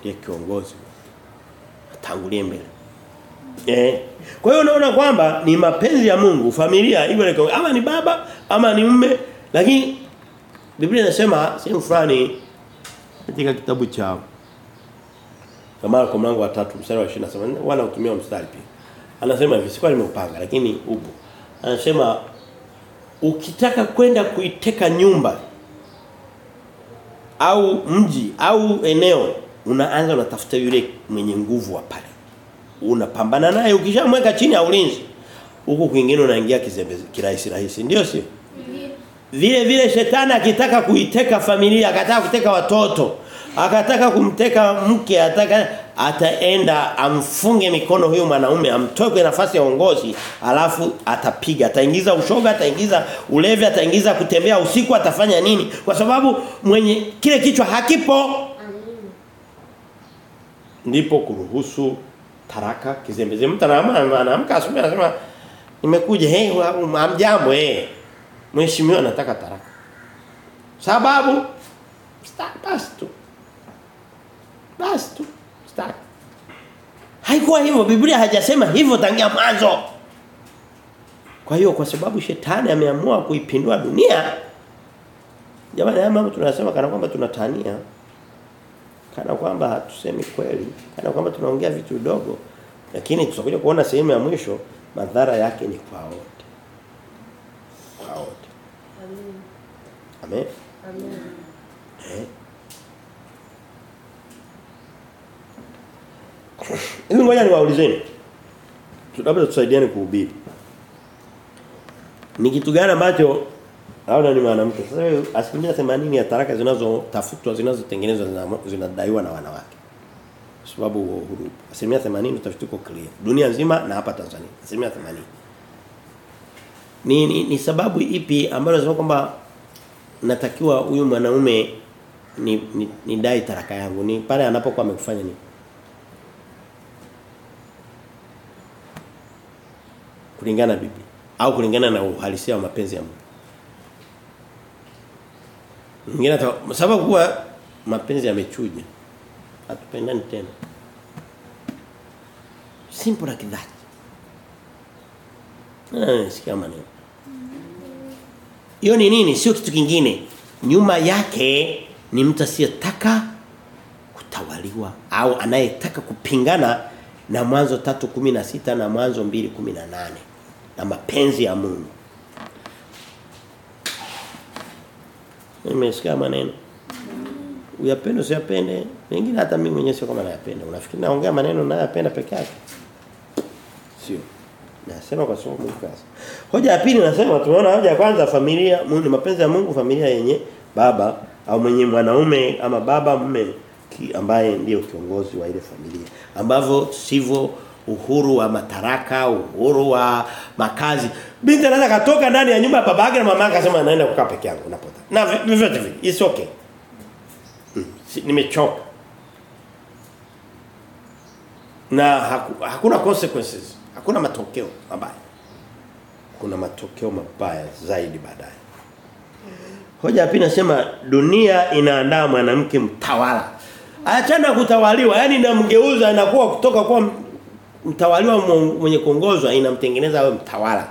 Ndiye kiongozi. Atangulie mbele. Eh. Kwa hiyo unaona kwamba ni mapenzi ya Mungu familia iwe ama ni baba ama ni mume lakini Biblia inasema sehemu fulani katika kitabu cha kama kwa mlango wa 3 mstari wa 27 wala utumia mstari pia. Anasema hivi sikuwa nimeupanga lakini upo. Anasema ukitaka kwenda kuiteka nyumba au mji au eneo unaanza unatafuta yule mwenye nguvu wa pale. Unapambana naye ukishamweka chini ya ulinzi Huko kwingine unaingia kizembe kirahisi rahisi ndio sio? Vile vile shetani akitaka kuiteka familia akataka kuteka watoto akataka kumteka mke ataka ataenda amfunge mikono huyo mwanaume amtoe nafasi ya uongozi alafu atapiga ataingiza ushoga ataingiza ulevi ataingiza kutembea usiku atafanya nini? Kwa sababu mwenye kile kichwa hakipo ndipo kuruhusu taraka kizembeze mtu anaamka asubuhi anasema nimekuja eh amjambo eh mheshimiwa anataka taraka. Sababu basi tu. Basi haikuwa hivyo biblia hajasema hivyo tangia mwanzo. Kwa hiyo kwa sababu shetani ameamua kuipindua dunia jamani haya mambo tunasema kana kwamba tunatania kana kwamba hatusemi kweli kana kwamba tunaongea vitu vidogo lakini tutakuja kuona sehemu ya mwisho madhara yake ni kwa wote. Kwa wote. Amen. Amen. Eh? [clears throat] Ngoja niwaulizeni. Labda tusaidiane kuhubiri. Ni kitu gani ambacho labda ni mwanamke. Sasa asilimia 80 ya taraka zinazotafutwa zinazotengenezwa zinadaiwa na wanawake. Kwa sababu asilimia 80 utafiti uko clear. Dunia nzima na hapa Tanzania. Asilimia 80. Ni, ni, ni sababu ipi ambayo nasema kwamba natakiwa huyu mwanaume ni, ni, ni dai taraka yangu ni pale anapokuwa amekufanya nini? kulingana bibi au kulingana na uhalisia wa mapenzi ya Mungu. Mwingine sababu kuwa mapenzi yamechuja. Hatupendani tena. Simple like that. Eh, sikia maneno. Hiyo ni nini? Sio kitu kingine. Nyuma yake ni mtu asiyetaka kutawaliwa au anayetaka kupingana na mwanzo 3:16 na mwanzo 2:18 na mapenzi ya Mungu. Nimesikia maneno. Uyapende usiyapende, mengine hata mimi mwenyewe sio kama nayapenda. Unafikiri naongea maneno nayapenda peke yake? Sio. Nasema kwa sababu Mungu kazi. Hoja ya pili nasema tumeona hoja ya kwanza familia, ni mapenzi ya Mungu familia yenye baba au mwenye mwanaume ama baba mume ambaye ndiyo kiongozi wa ile familia ambavyo sivyo uhuru wa mataraka uhuru wa makazi. Binti anaweza katoka ndani ya nyumba ya babake na mama akasema naenda kukaa peke yangu napota na vivyo hivyo, it's okay. Hmm. si, nimechoka. Na haku, hakuna consequences. Hakuna matokeo mabaya. Kuna matokeo mabaya zaidi baadaye. Hoja hapa inasema nasema dunia inaandaa mwanamke mtawala. Achana kutawaliwa, yani namgeuza inakuwa kutoka kwa mtawaliwa mwenye kuongozwa inamtengeneza awe mtawala.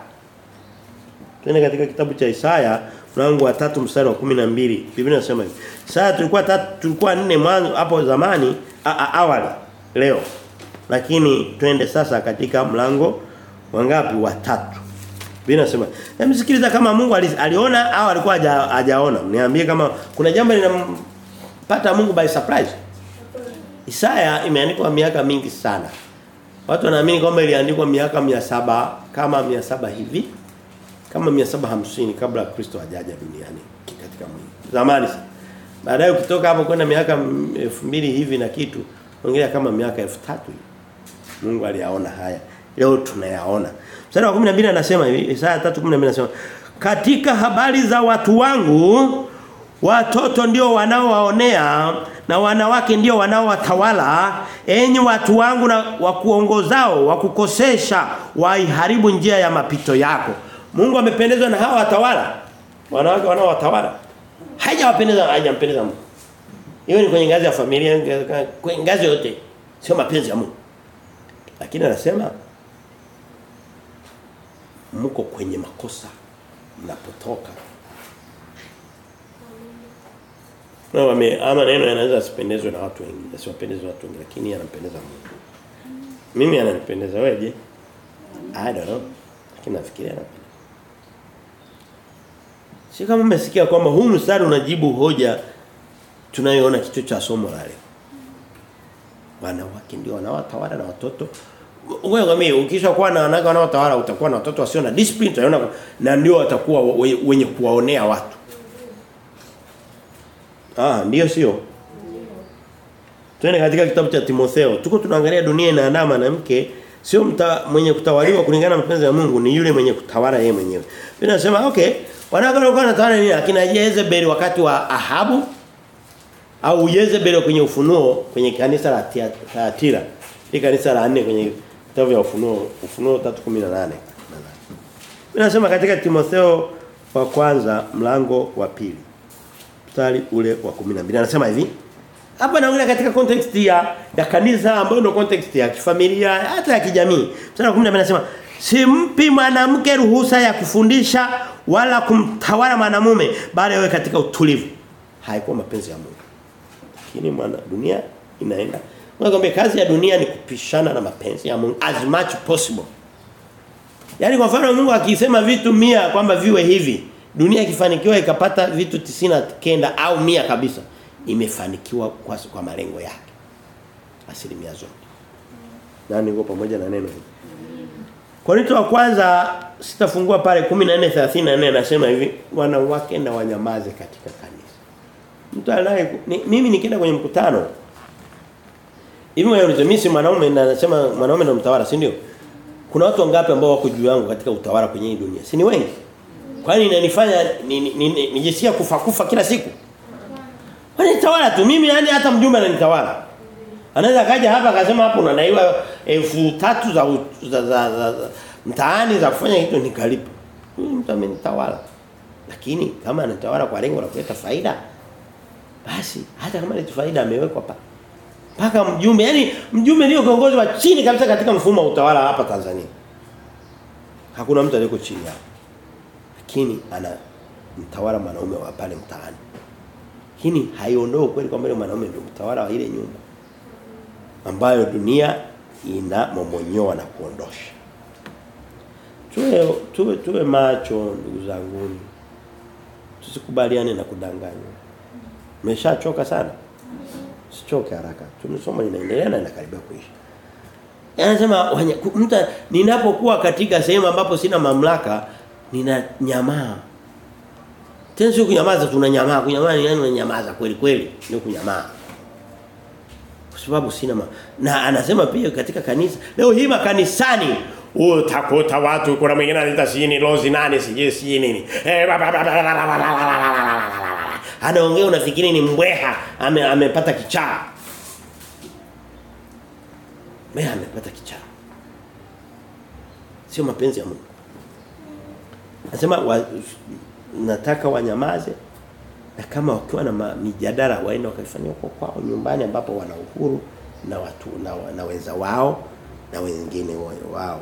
Twende katika kitabu cha Isaya mlango wa 3 mstari wa 12. Biblia inasema hivi. Isaya tulikuwa tatu tulikuwa nne mwanzo hapo zamani a, a, awali leo. Lakini twende sasa katika mlango wangapi wa tatu. Biblia inasema, "Hebu sikiliza kama Mungu ali- aliona au alikuwa haja- hajaona." Niambie kama kuna jambo linampata Mungu by surprise. Isaya imeandikwa miaka mingi sana. Watu wanaamini kwamba iliandikwa miaka 700 kama 700 hivi. Kama 750 kabla Kristo hajaja duniani katika mwili. Zamani sana. Baadaye ukitoka hapo kwenda miaka 2000 hivi na kitu, ongelea kama miaka 3000 hivi. Mungu aliyaona haya. Leo tunayaona. Mstari wa 12 anasema hivi, Isaya 3:12 anasema, "Katika habari za watu wangu watoto ndio wanaowaonea na wanawake ndio wanaowatawala enyi watu wangu na wakuongozao wakukosesha waiharibu njia ya mapito yako." Mungu amependezwa na hawa watawala. Wanawake wanaowatawala. Hajawapendeza hajampendeza Mungu. Hiyo ni kwenye ngazi ya familia, kwenye ngazi yote. Sio mapenzi ya Mungu. Lakini anasema mko kwenye makosa mnapotoka. Na wame ama neno yanaweza asipendezwe na watu wengi, asiwapendeze watu wengi lakini yanampendeza Mungu. Mimi ananipendeza wewe je? I don't know. Lakini nafikiria anapendeza. Si kama mmesikia kwamba huu mstari unajibu hoja tunayoona kichwa cha somo la leo. Wanawake ndio wanawatawala na watoto. Wewe ngami ukisha kuwa na wanawake wanaotawala utakuwa na watoto wasio na discipline utaona na ndio watakuwa wenye kuwaonea watu. Ah, ndio sio. Twende katika kitabu cha Timotheo. Tuko tunaangalia dunia inaandaa mwanamke sio mta, mwenye kutawaliwa kulingana na mapenzi ya Mungu ni yule mwenye kutawala yeye mwenyewe. Biblia inasema okay, wanawake walikuwa wanatawala nini? Akina Jezebeli wakati wa Ahabu au Jezebeli kwenye ufunuo kwenye kanisa la Thyatira. Ni kanisa la 4 kwenye kitabu ya ufunuo, ufunuo 3:18. Inasema katika Timotheo wa kwanza mlango wa pili. Mstari ule wa 12. Anasema hivi. Hapa naongelea katika context ya ya kanisa ambayo ndio context ya kifamilia hata ya kijamii. Mstari wa 12 anasema simpi mwanamke ruhusa ya kufundisha wala kumtawala mwanamume bali awe katika utulivu. Haikuwa mapenzi ya Mungu. Lakini mwana dunia inaenda. Nakwambia kazi ya dunia ni kupishana na mapenzi ya Mungu as much possible. Yaani kwa mfano Mungu akisema vitu mia kwamba viwe hivi, dunia ikifanikiwa ikapata vitu tisina kenda au mia kabisa, imefanikiwa kwa, kwa malengo yake. Asilimia zote. nani niko pamoja na neno hili. Korinto wa kwanza sitafungua pale 14:34 anasema hivi, wanawake na wanyamaze katika kanisa. Mtu anaye ni, mimi nikienda kwenye mkutano hivi wewe mimi si mwanaume na nasema mwanaume ndo mtawala, si ndio? Kuna watu wangapi ambao wako juu yangu katika utawala kwenye hii dunia? Si ni wengi? Kwani inanifanya nijisikia kufa kufa kila siku? Kwani tawala tu mimi yani hata mjumbe ananitawala. Anaweza kaja hapa akasema hapo unadaiwa elfu tatu za, za, za, za, za mtaani za kufanya kitu nikalipa. Huyu mtu amenitawala. Lakini kama anatawala kwa lengo la kuleta faida basi hata kama ni faida amewekwa pa mpaka mjumbe yani mjumbe ndio kiongozi wa chini kabisa katika mfumo wa utawala hapa Tanzania. Hakuna mtu aliyeko chini hapo. Lakini ana mtawala mwanaume wa pale mtaani. Lakini haiondoi kweli kwamba mwanaume ndio mtawala wa ile nyumba ambayo dunia ina momonyoa na kuondosha. Tuwe tuwe tuwe macho ndugu zangu. Tusikubaliane na kudanganywa. Umeshachoka sana? Sichoke haraka. Tumesoma inaendelea na inakaribia kuisha. Anasema mtu ninapokuwa katika sehemu ambapo sina mamlaka nina nyamaa tena sio kunyamaza tuna nyamaa kunyamaa ni yani unanyamaza kweli kweli ni kunyamaa kwa sababu sina ma... na anasema pia katika kanisa leo hii makanisani utakuta watu kuna mwingine analeta sijini lozi nani sijini sijini nini eh anaongea unafikiri ni mbweha ame, amepata kichaa mbweha amepata kichaa sio mapenzi ya Mungu Anasema wa, nataka wanyamaze na kama wakiwa na mijadala waende wakaifanyia huko kwao nyumbani ambapo wana uhuru na watu na, na wenza wao na wengine wao wao.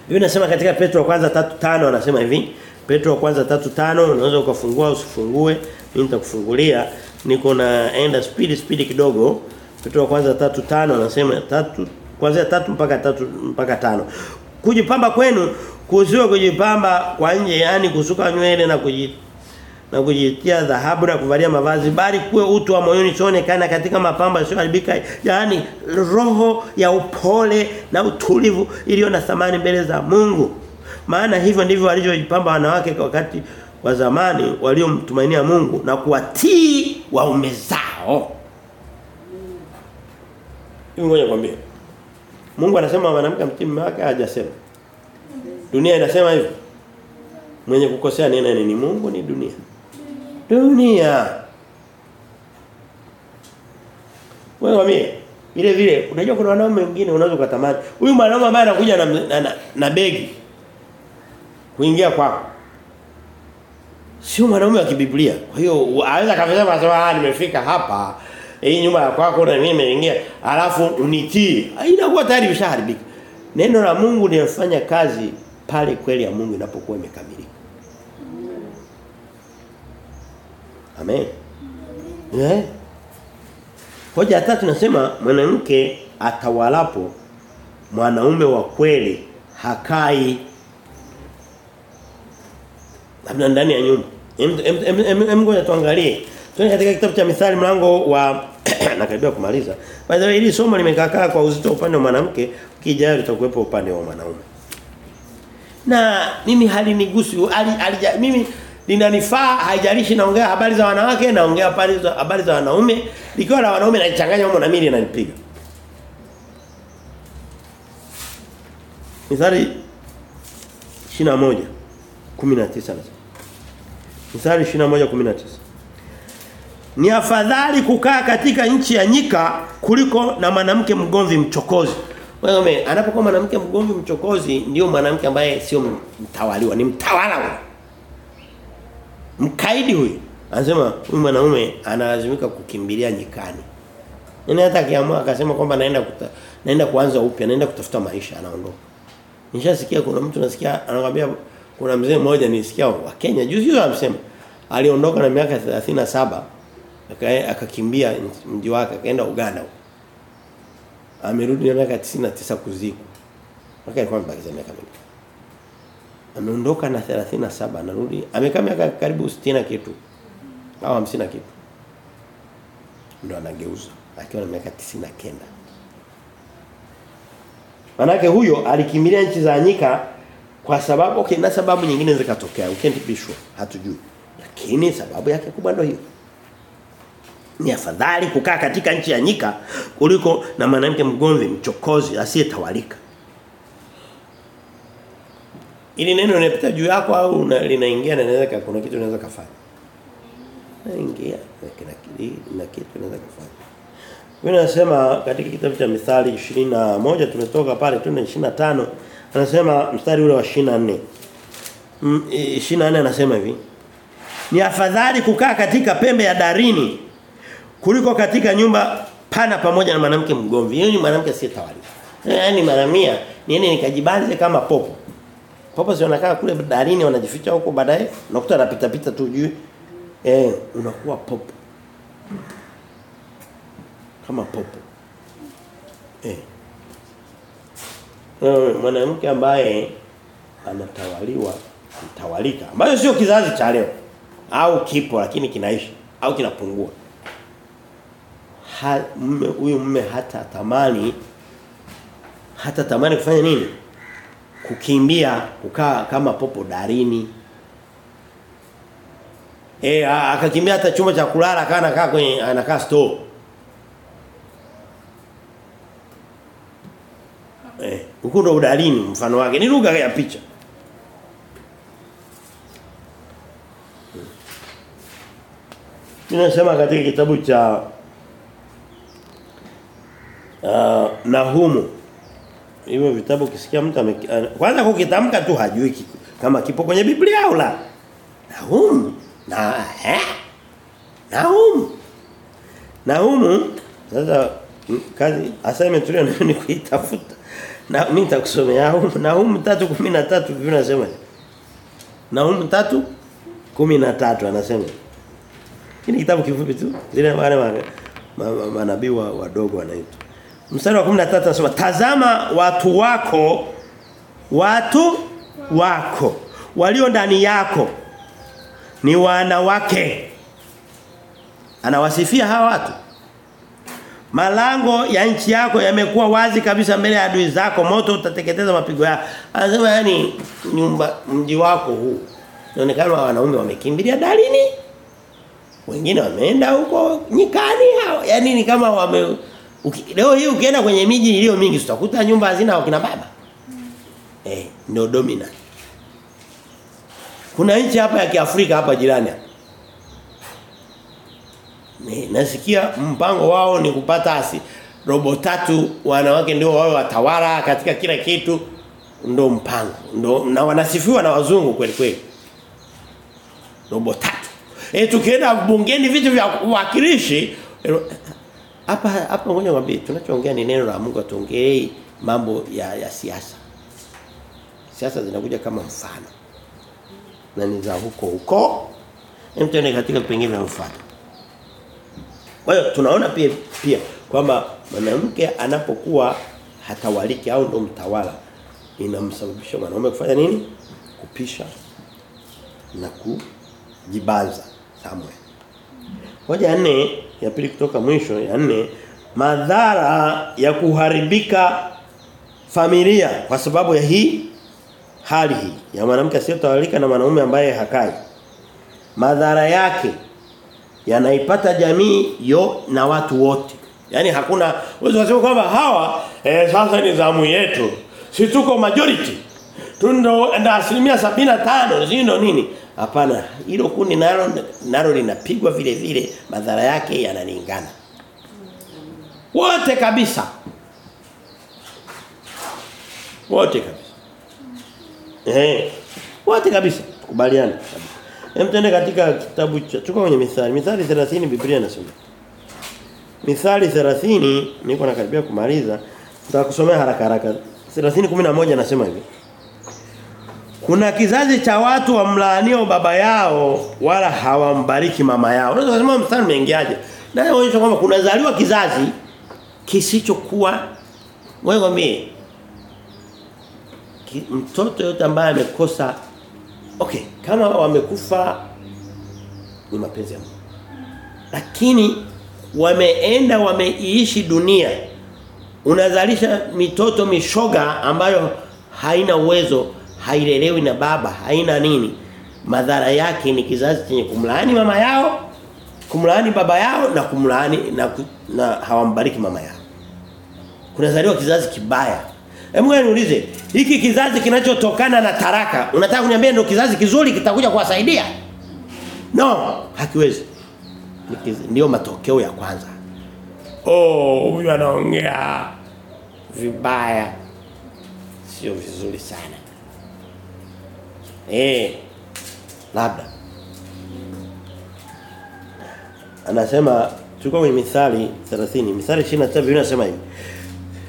Biblia inasema katika Petro wa kwanza 3:5 anasema hivi. Petro wa kwanza 3:5 unaweza ukafungua usifungue, mimi nitakufungulia. Niko naenda speed speed kidogo. Petro wa kwanza 3:5 anasema tatu kuanzia tatu mpaka tatu mpaka tano Kujipamba kwenu kusiwe kujipamba kwa nje yani kusuka nywele na kuji na kujitia dhahabu na kuvalia mavazi bali kuwe utu wa moyoni sionekana katika mapambo yasiyoharibika yani roho ya upole na utulivu iliyo na thamani mbele za Mungu. Maana hivyo ndivyo walivyojipamba wanawake wakati wa zamani waliomtumainia Mungu na kuwatii waume zao. Ngoja kwambie Mungu anasema mwanamke mtii mume wake hajasema Dunia inasema hivyo Mwenye kukosea ni nani ni Mungu ni dunia dunia. Wewe mimi vile vile unajua kuna wanaume wengine unaweza kutamani. Huyu mwanaume ambaye anakuja na, na, na, na begi kuingia kwako. Sio mwanaume wa kibiblia. Kwa hiyo anaweza kafanya sema ah nimefika hapa hii nyumba ya kwako na mimi nimeingia alafu unitii. Inakuwa tayari imeshaharibika. Neno la Mungu linafanya kazi pale kweli ya Mungu inapokuwa imekamilika. Amen. Amen. Eh? Hoja ya tatu nasema mwanamke atawalapo mwanaume wa kweli hakai labda ndani ya nyumba. Hem ngoja tuangalie. Tuende katika kitabu cha Mithali mlango wa [clears throat] nakaribia kumaliza. By the way hili somo limekaa kwa uzito upande wa mwanamke, kijayo litakuwepo upande wa mwanaume. Na mimi halinigusi hali, hali, mimi linanifaa haijalishi naongea habari za wanawake naongea habari za habari za wanaume. Likiwa la wanaume nalichanganya mambo na mimi linanipiga. Mithali 21 19 Mithali 21:19 Ni afadhali kukaa katika nchi ya nyika kuliko na mwanamke mgomvi mchokozi. Wewe anapokuwa mwanamke mgomvi mchokozi ndio mwanamke ambaye sio mtawaliwa, ni mtawala huyo. Mkaidi huyu. Anasema huyu mwanaume analazimika kukimbilia nyikani. Yaani hata akiamua akasema kwamba naenda kuta, naenda kuanza upya, naenda kutafuta maisha anaondoka. Nishasikia kuna mtu nasikia anakuambia kuna mzee mmoja nisikia wa Kenya juzi juzi amsema aliondoka na miaka 37 akakimbia mji wake akaenda Uganda huko. Amerudi na miaka 99 kuzikwa. Mpaka alikuwa amebakiza miaka mingi. Ameondoka na 37 anarudi. Amekaa miaka karibu 60 na kitu. Au 50 na kitu. Ndio anageuza akiwa na miaka 99. Manake huyo alikimbilia nchi za nyika kwa sababu okay na sababu nyingine zikatokea. Ukentibishwa. Hatujui. Lakini sababu yake kubwa ndio hiyo. Ni afadhali kukaa katika nchi ya nyika kuliko na mwanamke mgomvi mchokozi asiyetawalika. Ili neno linapita juu yako au linaingia na inaweza kuna kitu unaweza kufanya. Naingia na kile na kitu unaweza kufanya. Wewe nasema katika kitabu cha Mithali 21 tumetoka pale tuende 25 anasema mstari ule wa 24. 24 anasema hivi. Ni afadhali kukaa katika pembe ya darini kuliko katika nyumba pana pamoja na mwanamke mgomvi. Yeye ni mwanamke asiyetawaliwa. Yaani mara 100 niende nikajibanze kama popo. Popo si wanakaa kule darini wanajificha huko baadaye unakuta anapita pita tu juu. Eh, unakuwa popo. Kama popo. Eh. Mwanamke ambaye anatawaliwa, mtawalika, ambayo sio kizazi cha leo au kipo lakini kinaishi au kinapungua. Huyu mme hata tamani hata tamani kufanya nini? Kukimbia, kukaa kama popo darini. Eh akakimbia hata chumba cha kulala kana anakaa kwenye anakaa store. Eh, huko ndo udarini mfano wake. Ni lugha ya picha. Ninasema katika kitabu cha uh, Nahumu. Hivyo vitabu kisikia mtu ame, kwanza kukitamka tu hajui kama kipo kwenye Biblia au la. Nahumu na eh Nahumu. Nahumu sasa kazi tulio nayo [laughs] ni kuitafuta. Na mimi nitakusomea Nahumu Nahumu 3:13 Biblia inasema. Nahumu 3:13 anasema. Hii kitabu kifupi tu. Zile wale manabii wadogo wanaitwa. Mstari wa 13 anasema tazama watu wako watu wako walio ndani yako ni wanawake anawasifia hawa watu Malango ya nchi yako yamekuwa wazi kabisa mbele ya adui zako moto utateketeza mapigo yao. Anasema yani nyumba mji wako huu. Inaonekana wanaume wamekimbilia dalini. Wengine wameenda huko nyikani hao. Yaani ni kama wame leo hii ukienda kwenye miji iliyo mingi utakuta nyumba hazina wakina baba. Mm. Eh, ndio dominant. Kuna nchi hapa ya Kiafrika hapa jirani. Ni, nasikia mpango wao ni kupata asi robo tatu wanawake ndio wao watawala katika kila kitu ndio mpango ndio na wanasifiwa na wazungu kweli kweli robo tatu eh tukienda bungeni vitu vya uwakilishi hapa hapa ngoja ngwambie tunachoongea ni neno la Mungu atuongeei mambo ya ya siasa siasa zinakuja kama mfano na ni za huko huko hem katika pengine mfano kwa hiyo tunaona pia pia kwamba mwanamke anapokuwa hatawaliki au ndo mtawala inamsababisha mwanaume kufanya nini? Kupisha na kujibanza somewhere. Hoja nne ya pili kutoka mwisho ya nne madhara ya kuharibika familia kwa sababu ya hii hali hii ya mwanamke asiyotawalika na mwanaume ambaye hakai. Madhara yake yanaipata jamii yo na watu wote. yani hakuna uwezo kusema kwamba hawa eh, sasa ni zamu yetu. Si tuko majority. Tundo ndo asilimia sabina tano ndio nini? Hapana, hilo kundi nalo nalo linapigwa vile vile madhara yake yanalingana. Wote kabisa. Wote kabisa. Eh. Wote kabisa. Tukubaliane. Hem tende katika kitabu cha tuko kwenye Mithali. Mithali 30 Biblia inasema. Mithali 30 niko nakaribia kumaliza. Nitakusomea haraka haraka. 30:11 nasema hivi. Kuna kizazi cha watu wamlaanio baba yao wala hawambariki mama yao. Unaweza kusema mstari umeingiaje? Na inaonyesha kwamba kunazaliwa kizazi kisichokuwa wewe mimi. mtoto yote ambaye amekosa Okay, kama wamekufa ni mapenzi ya Mungu. Lakini wameenda wameishi dunia. Unazalisha mitoto mishoga ambayo haina uwezo, hailelewi na baba, haina nini. Madhara yake ni kizazi chenye kumlaani mama yao, kumlaani baba yao na kumlaani na, na hawambariki mama yao. Kunazaliwa kizazi kibaya. Hebu niulize, hiki kizazi kinachotokana na taraka, unataka kuniambia ndio kizazi kizuri kitakuja kuwasaidia? No, hakiwezi. Ndio matokeo ya kwanza. Oh, huyu anaongea vibaya. Sio vizuri sana. Eh. Labda. Anasema tuko kwenye Mithali 30, Mithali 27 Biblia inasema hivi.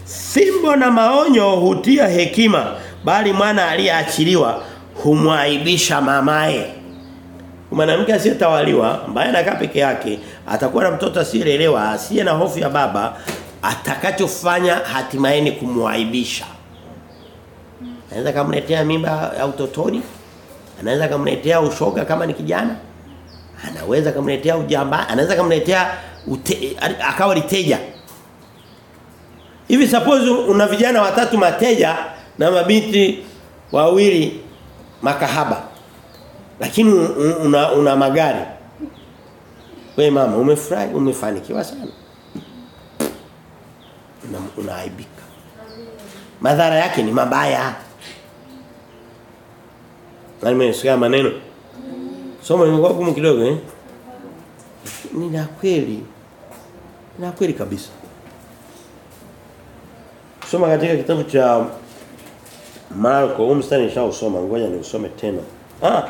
Simbo na maonyo hutia hekima, bali mwana aliyeachiliwa humwaibisha mamaye. Mwanamke asiyetawaliwa ambaye anakaa peke yake atakuwa na mtoto asiyelelewa, asiye na hofu ya baba, atakachofanya hatimaye ni kumwaibisha. Anaweza kumletea mimba ya utotoni, anaweza kumletea ushoga kama ni kijana, anaweza kumletea ujamba, anaweza kumletea akawa liteja Hivi suppose una vijana watatu mateja na mabinti wawili makahaba. Lakini una, una magari. We mama umefurahi umefanikiwa sana. Una, unaaibika. Madhara yake ni mabaya. Nani mmesikia maneno? Somo limekuwa gumu kidogo eh? Ni na kweli. Na kweli kabisa. Soma katika kitabu cha Marko, huu mstari nishausoma, ngoja niusome tena. Ah,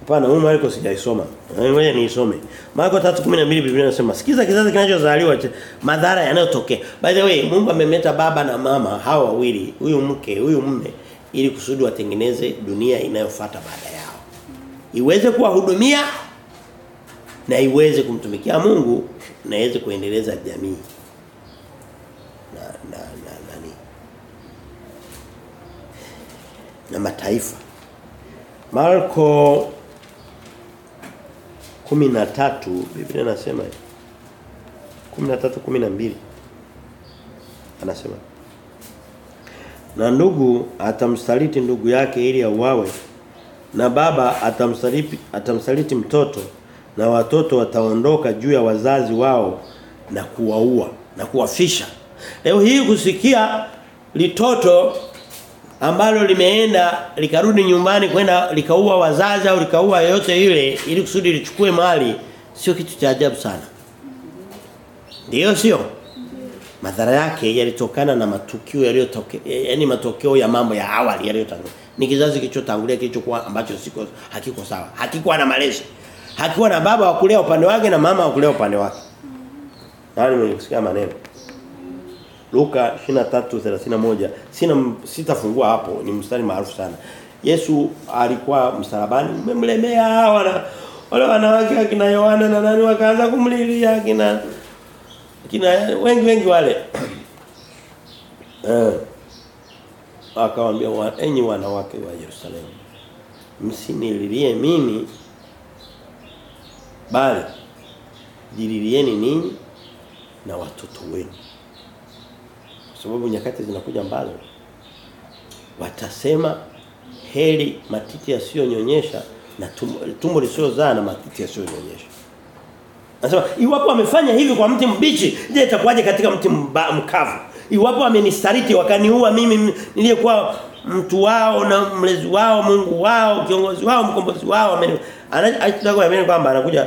hapana, huu Marko sijaisoma. Ngoja niisome. Marko 3:12 Biblia inasema, "Sikiza kizazi kinachozaliwa madhara yanayotokea." By the way, Mungu amemeta baba na mama hawa wawili, huyu mke, huyu mume ili kusudi watengeneze dunia inayofuata baada yao. Iweze kuwahudumia na iweze kumtumikia Mungu na iweze kuendeleza jamii. Na na na nani? Na mataifa. Marko 13 Biblia inasema 13 12 anasema na ndugu atamsaliti ndugu yake ili auawe na baba atamsaliti atamsaliti mtoto na watoto wataondoka juu ya wazazi wao na kuwaua na kuwafisha. Leo hii kusikia litoto ambalo limeenda likarudi nyumbani kwenda likaua wazazi au likaua yote ile ili kusudi lichukue mali sio kitu cha ajabu sana. Ndio sio madhara yake yalitokana na matukio yaliyotokea yani matokeo ya mambo ya awali yaliyotangulia. Ni kizazi kilichotangulia kilichokuwa ambacho siko hakiko sawa. Hakikuwa na malezi. Hakikuwa na baba wa kulea upande wake na mama wa kulea upande wake. Nani mlisikia maneno. Luka 23:31 sina sitafungua hapo ni mstari maarufu sana. Yesu alikuwa msalabani mmemlemea wana wale wanawake akina Yohana na nani wakaanza kumlilia akina kina wengi wengi wale. Eh. Akawaambia wa, enyi wanawake wa Yerusalemu msinililie mimi bali jililieni ninyi na watoto wenu. Kwa sababu nyakati zinakuja ambazo watasema heli matiti yasiyonyonyesha na tumbo, tumbo lisiyozaa na matiti yasiyonyonyesha Anasema iwapo amefanya hivi kwa mti mbichi, je itakuwaje katika mti mkavu? Iwapo amenisaliti wakaniua mimi niliyekuwa mtu wao na mlezi wao, Mungu wao, kiongozi wao, mkombozi wao, kuamini kwamba anakuja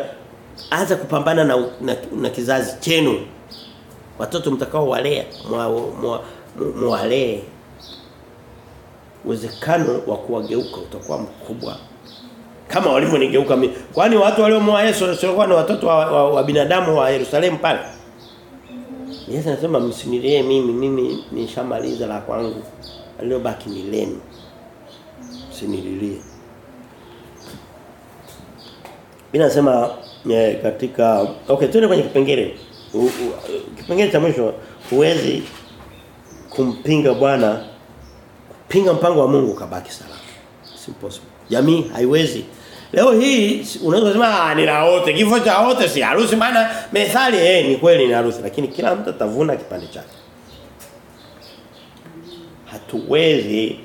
anza kupambana na, na, na kizazi chenu. Watoto mtakao walea, mwalee. Uwezekano wa kuwageuka utakuwa mkubwa kama walivyonigeuka mimi. Kwani watu waliomwoa Yesu sio ni watoto wa, wa, wa binadamu wa Yerusalemu pale? Yesu anasema msinilie mimi, mimi nishamaliza la kwangu. Aliyobaki ni lenu. Msinililie. Sema eh, katika okay twende kwenye kipengele. Kipengele cha mwisho huwezi kumpinga Bwana kupinga mpango wa Mungu kabaki salama. It's impossible. Jamii haiwezi Leo hii unaweza kusema ah ni la wote, kifo cha wote si harusi maana methali eh ni kweli ni harusi lakini kila mtu atavuna kipande chake. Hatuwezi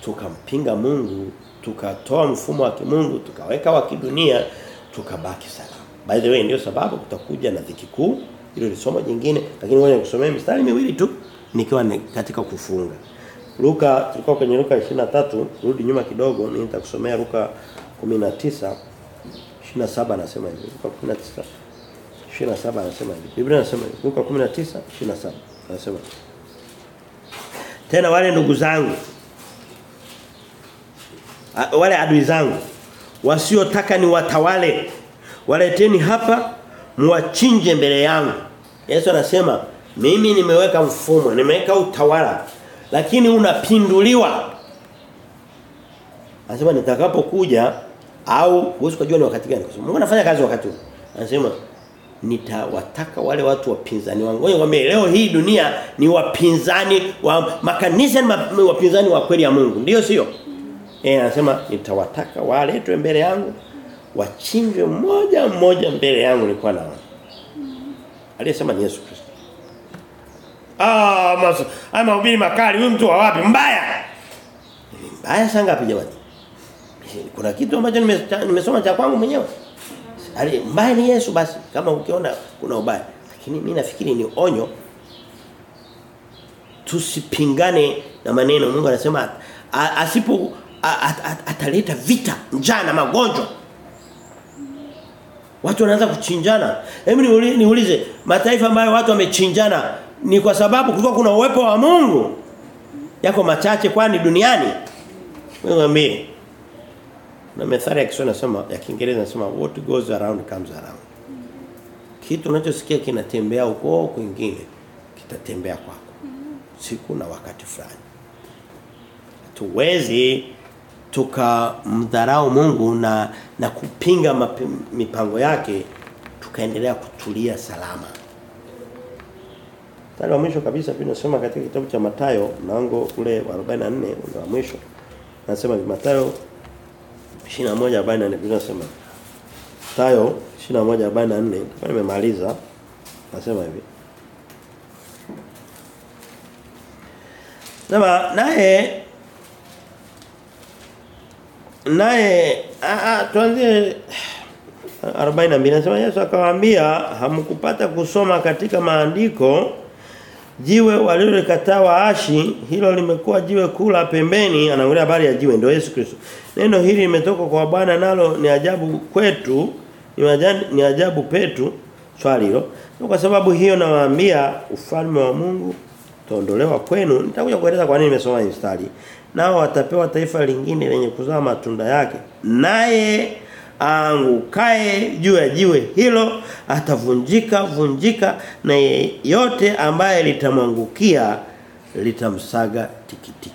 tukampinga Mungu, tukatoa mfumo wa kimungu, tukaweka wa kidunia, tukabaki salama. By the way ndio sababu kutakuja na dhiki kuu, hilo ni somo jingine, lakini ngoja nikusomee mistari miwili tu nikiwa katika kufunga. Luka tulikuwa kwenye Luka 23, rudi nyuma kidogo, mimi nitakusomea Luka 19 27 anasema hivi. Luka 19 27 anasema hivi. Biblia inasema. Luka 19 27 anasema. Tena wale ndugu zangu wale adui zangu wasiotaka ni watawale waleteni hapa muwachinje mbele yangu. Yesu anasema mimi nimeweka mfumo, nimeweka utawala lakini unapinduliwa. Anasema nitakapokuja au huwezi kujua ni wakati gani kwa sababu Mungu anafanya kazi wakati huu. Anasema nitawataka wale watu wapinzani wangu. Nikwambie leo hii dunia ni wapinzani wa makanisa ni wapinzani wa kweli ya Mungu. Ndio sio? Eh anasema nitawataka waletwe mbele yangu wachinjwe mmoja mmoja mbele yangu nilikuwa naona. Aliyesema ni Yesu Kristo. Ah, ama mahubiri makali, huyu mtu wa wapi? Mbaya. Mbaya sanga ngapi jamani? Kuna kitu ambacho nimesoma cha kwangu mwenyewe. Ali mbaya ni Yesu basi kama ukiona kuna ubaya. Lakini mimi nafikiri ni onyo tusipingane na maneno Mungu anasema asipo ataleta vita, njaa na magonjwa. Watu wanaanza kuchinjana. Hebu niulize mataifa ambayo watu wamechinjana ni kwa sababu kulikuwa kuna uwepo wa Mungu. Yako machache kwani duniani. Mwambie. Na methali ya Kiswahili nasema ya Kiingereza nasema what goes around comes around. Kitu unachosikia kinatembea huko kwingine kitatembea kwako. Siku na wakati fulani. Tuwezi tukamdharau Mungu na na kupinga mipango yake tukaendelea kutulia salama. Tano mwisho kabisa pia nasema katika kitabu cha Mathayo mlango ule wa 44 ule wa mwisho. Nasema Mathayo 21:44 Biblia Mathayo 21:44 kwa nimemaliza. Nasema hivi. Sema naye naye tuanzie 42 nasema Yesu akawaambia hamkupata kusoma katika maandiko jiwe walilolikataa waashi hilo limekuwa jiwe kula pembeni. Anaongelea habari ya jiwe ndio Yesu Kristo. Neno hili limetoka kwa Bwana nalo ni ajabu kwetu ni ajabu, ni ajabu petu swali hilo. Kwa sababu hiyo nawaambia ufalme wa Mungu utaondolewa kwenu. Nitakuja kueleza kwa nini nimesoma mstari. Nao watapewa taifa lingine lenye kuzaa matunda yake. Naye angukae juu ya jiwe hilo atavunjika vunjika na yote ambaye litamwangukia litamsaga tikitiki.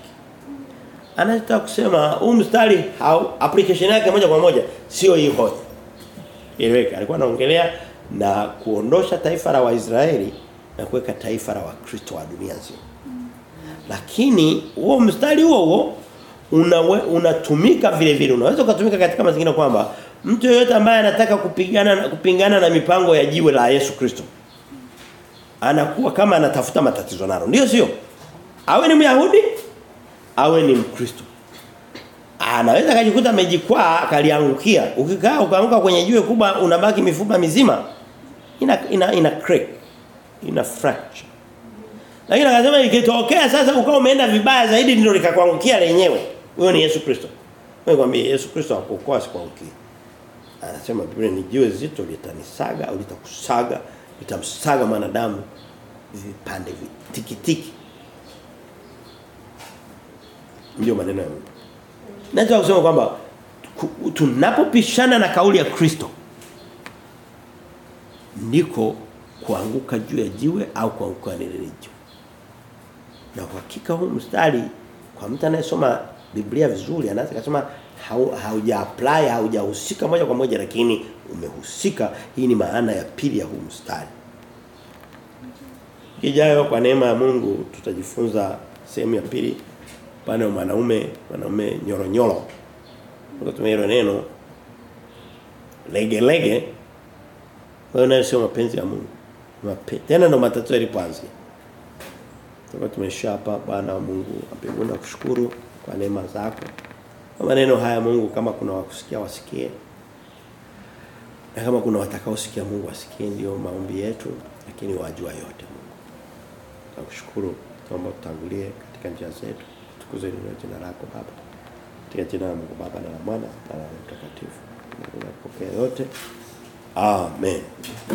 Anataka kusema huu mstari application yake moja kwa moja sio hii hoja. Ileweka alikuwa anaongelea na kuondosha taifa la Waisraeli na kuweka taifa la Wakristo wa dunia nzima. Lakini huo mstari huo huo unatumika vile vile. Unaweza kutumika katika mazingira kwamba mtu yeyote ambaye anataka kupigana kupingana na mipango ya jiwe la Yesu Kristo anakuwa kama anatafuta matatizo nalo. Ndio sio? Awe ni Myahudi awe ni Mkristo. Anaweza kujikuta amejikwaa akaliangukia. Ukikaa ukaanguka kwenye jiwe kubwa unabaki mifupa mizima. Ina ina, ina crack. Ina fracture. Lakini akasema ikitokea sasa ukao umeenda vibaya zaidi ndio likakuangukia lenyewe. Huyo ni Yesu Kristo. Wewe kwambie Yesu Kristo akuokoa sikuangukie. Anasema Biblia ni jiwe zito litanisaga au litakusaga, litamsaga mwanadamu vipande vitikitiki. Ndio maneno ya Mungu. Nataka kusema kwamba tunapopishana na kauli ya Kristo ndiko kuanguka juu ya jiwe au kuanguka lile jiwe. Na kwa hakika huu mstari kwa mtu anayesoma Biblia vizuri anaweza kusema hauja apply haujahusika moja kwa moja lakini umehusika hii ni maana ya pili ya huu mstari. Kijayo kwa neema ya Mungu tutajifunza sehemu ya pili pale mwanaume mwanaume nyoronyoro. Tunatumia hilo neno lege lege wewe sio mapenzi ya Mungu. mapenzi Tena ndo matatizo yalipoanzia. Tuko tumesha hapa Bwana wa Mungu apiguna kushukuru kwa neema zako. Maneno haya Mungu kama kuna wakusikia wasikie. Na kama kuna watakaosikia Mungu wasikie ndio maombi yetu lakini wajua yote Mungu. Nakushukuru tuomba tutangulie katika njia zetu. Tukuze jina lako Baba. Katika jina la Mungu Baba na la Mwana na la Mtakatifu. Mungu yote. Amen.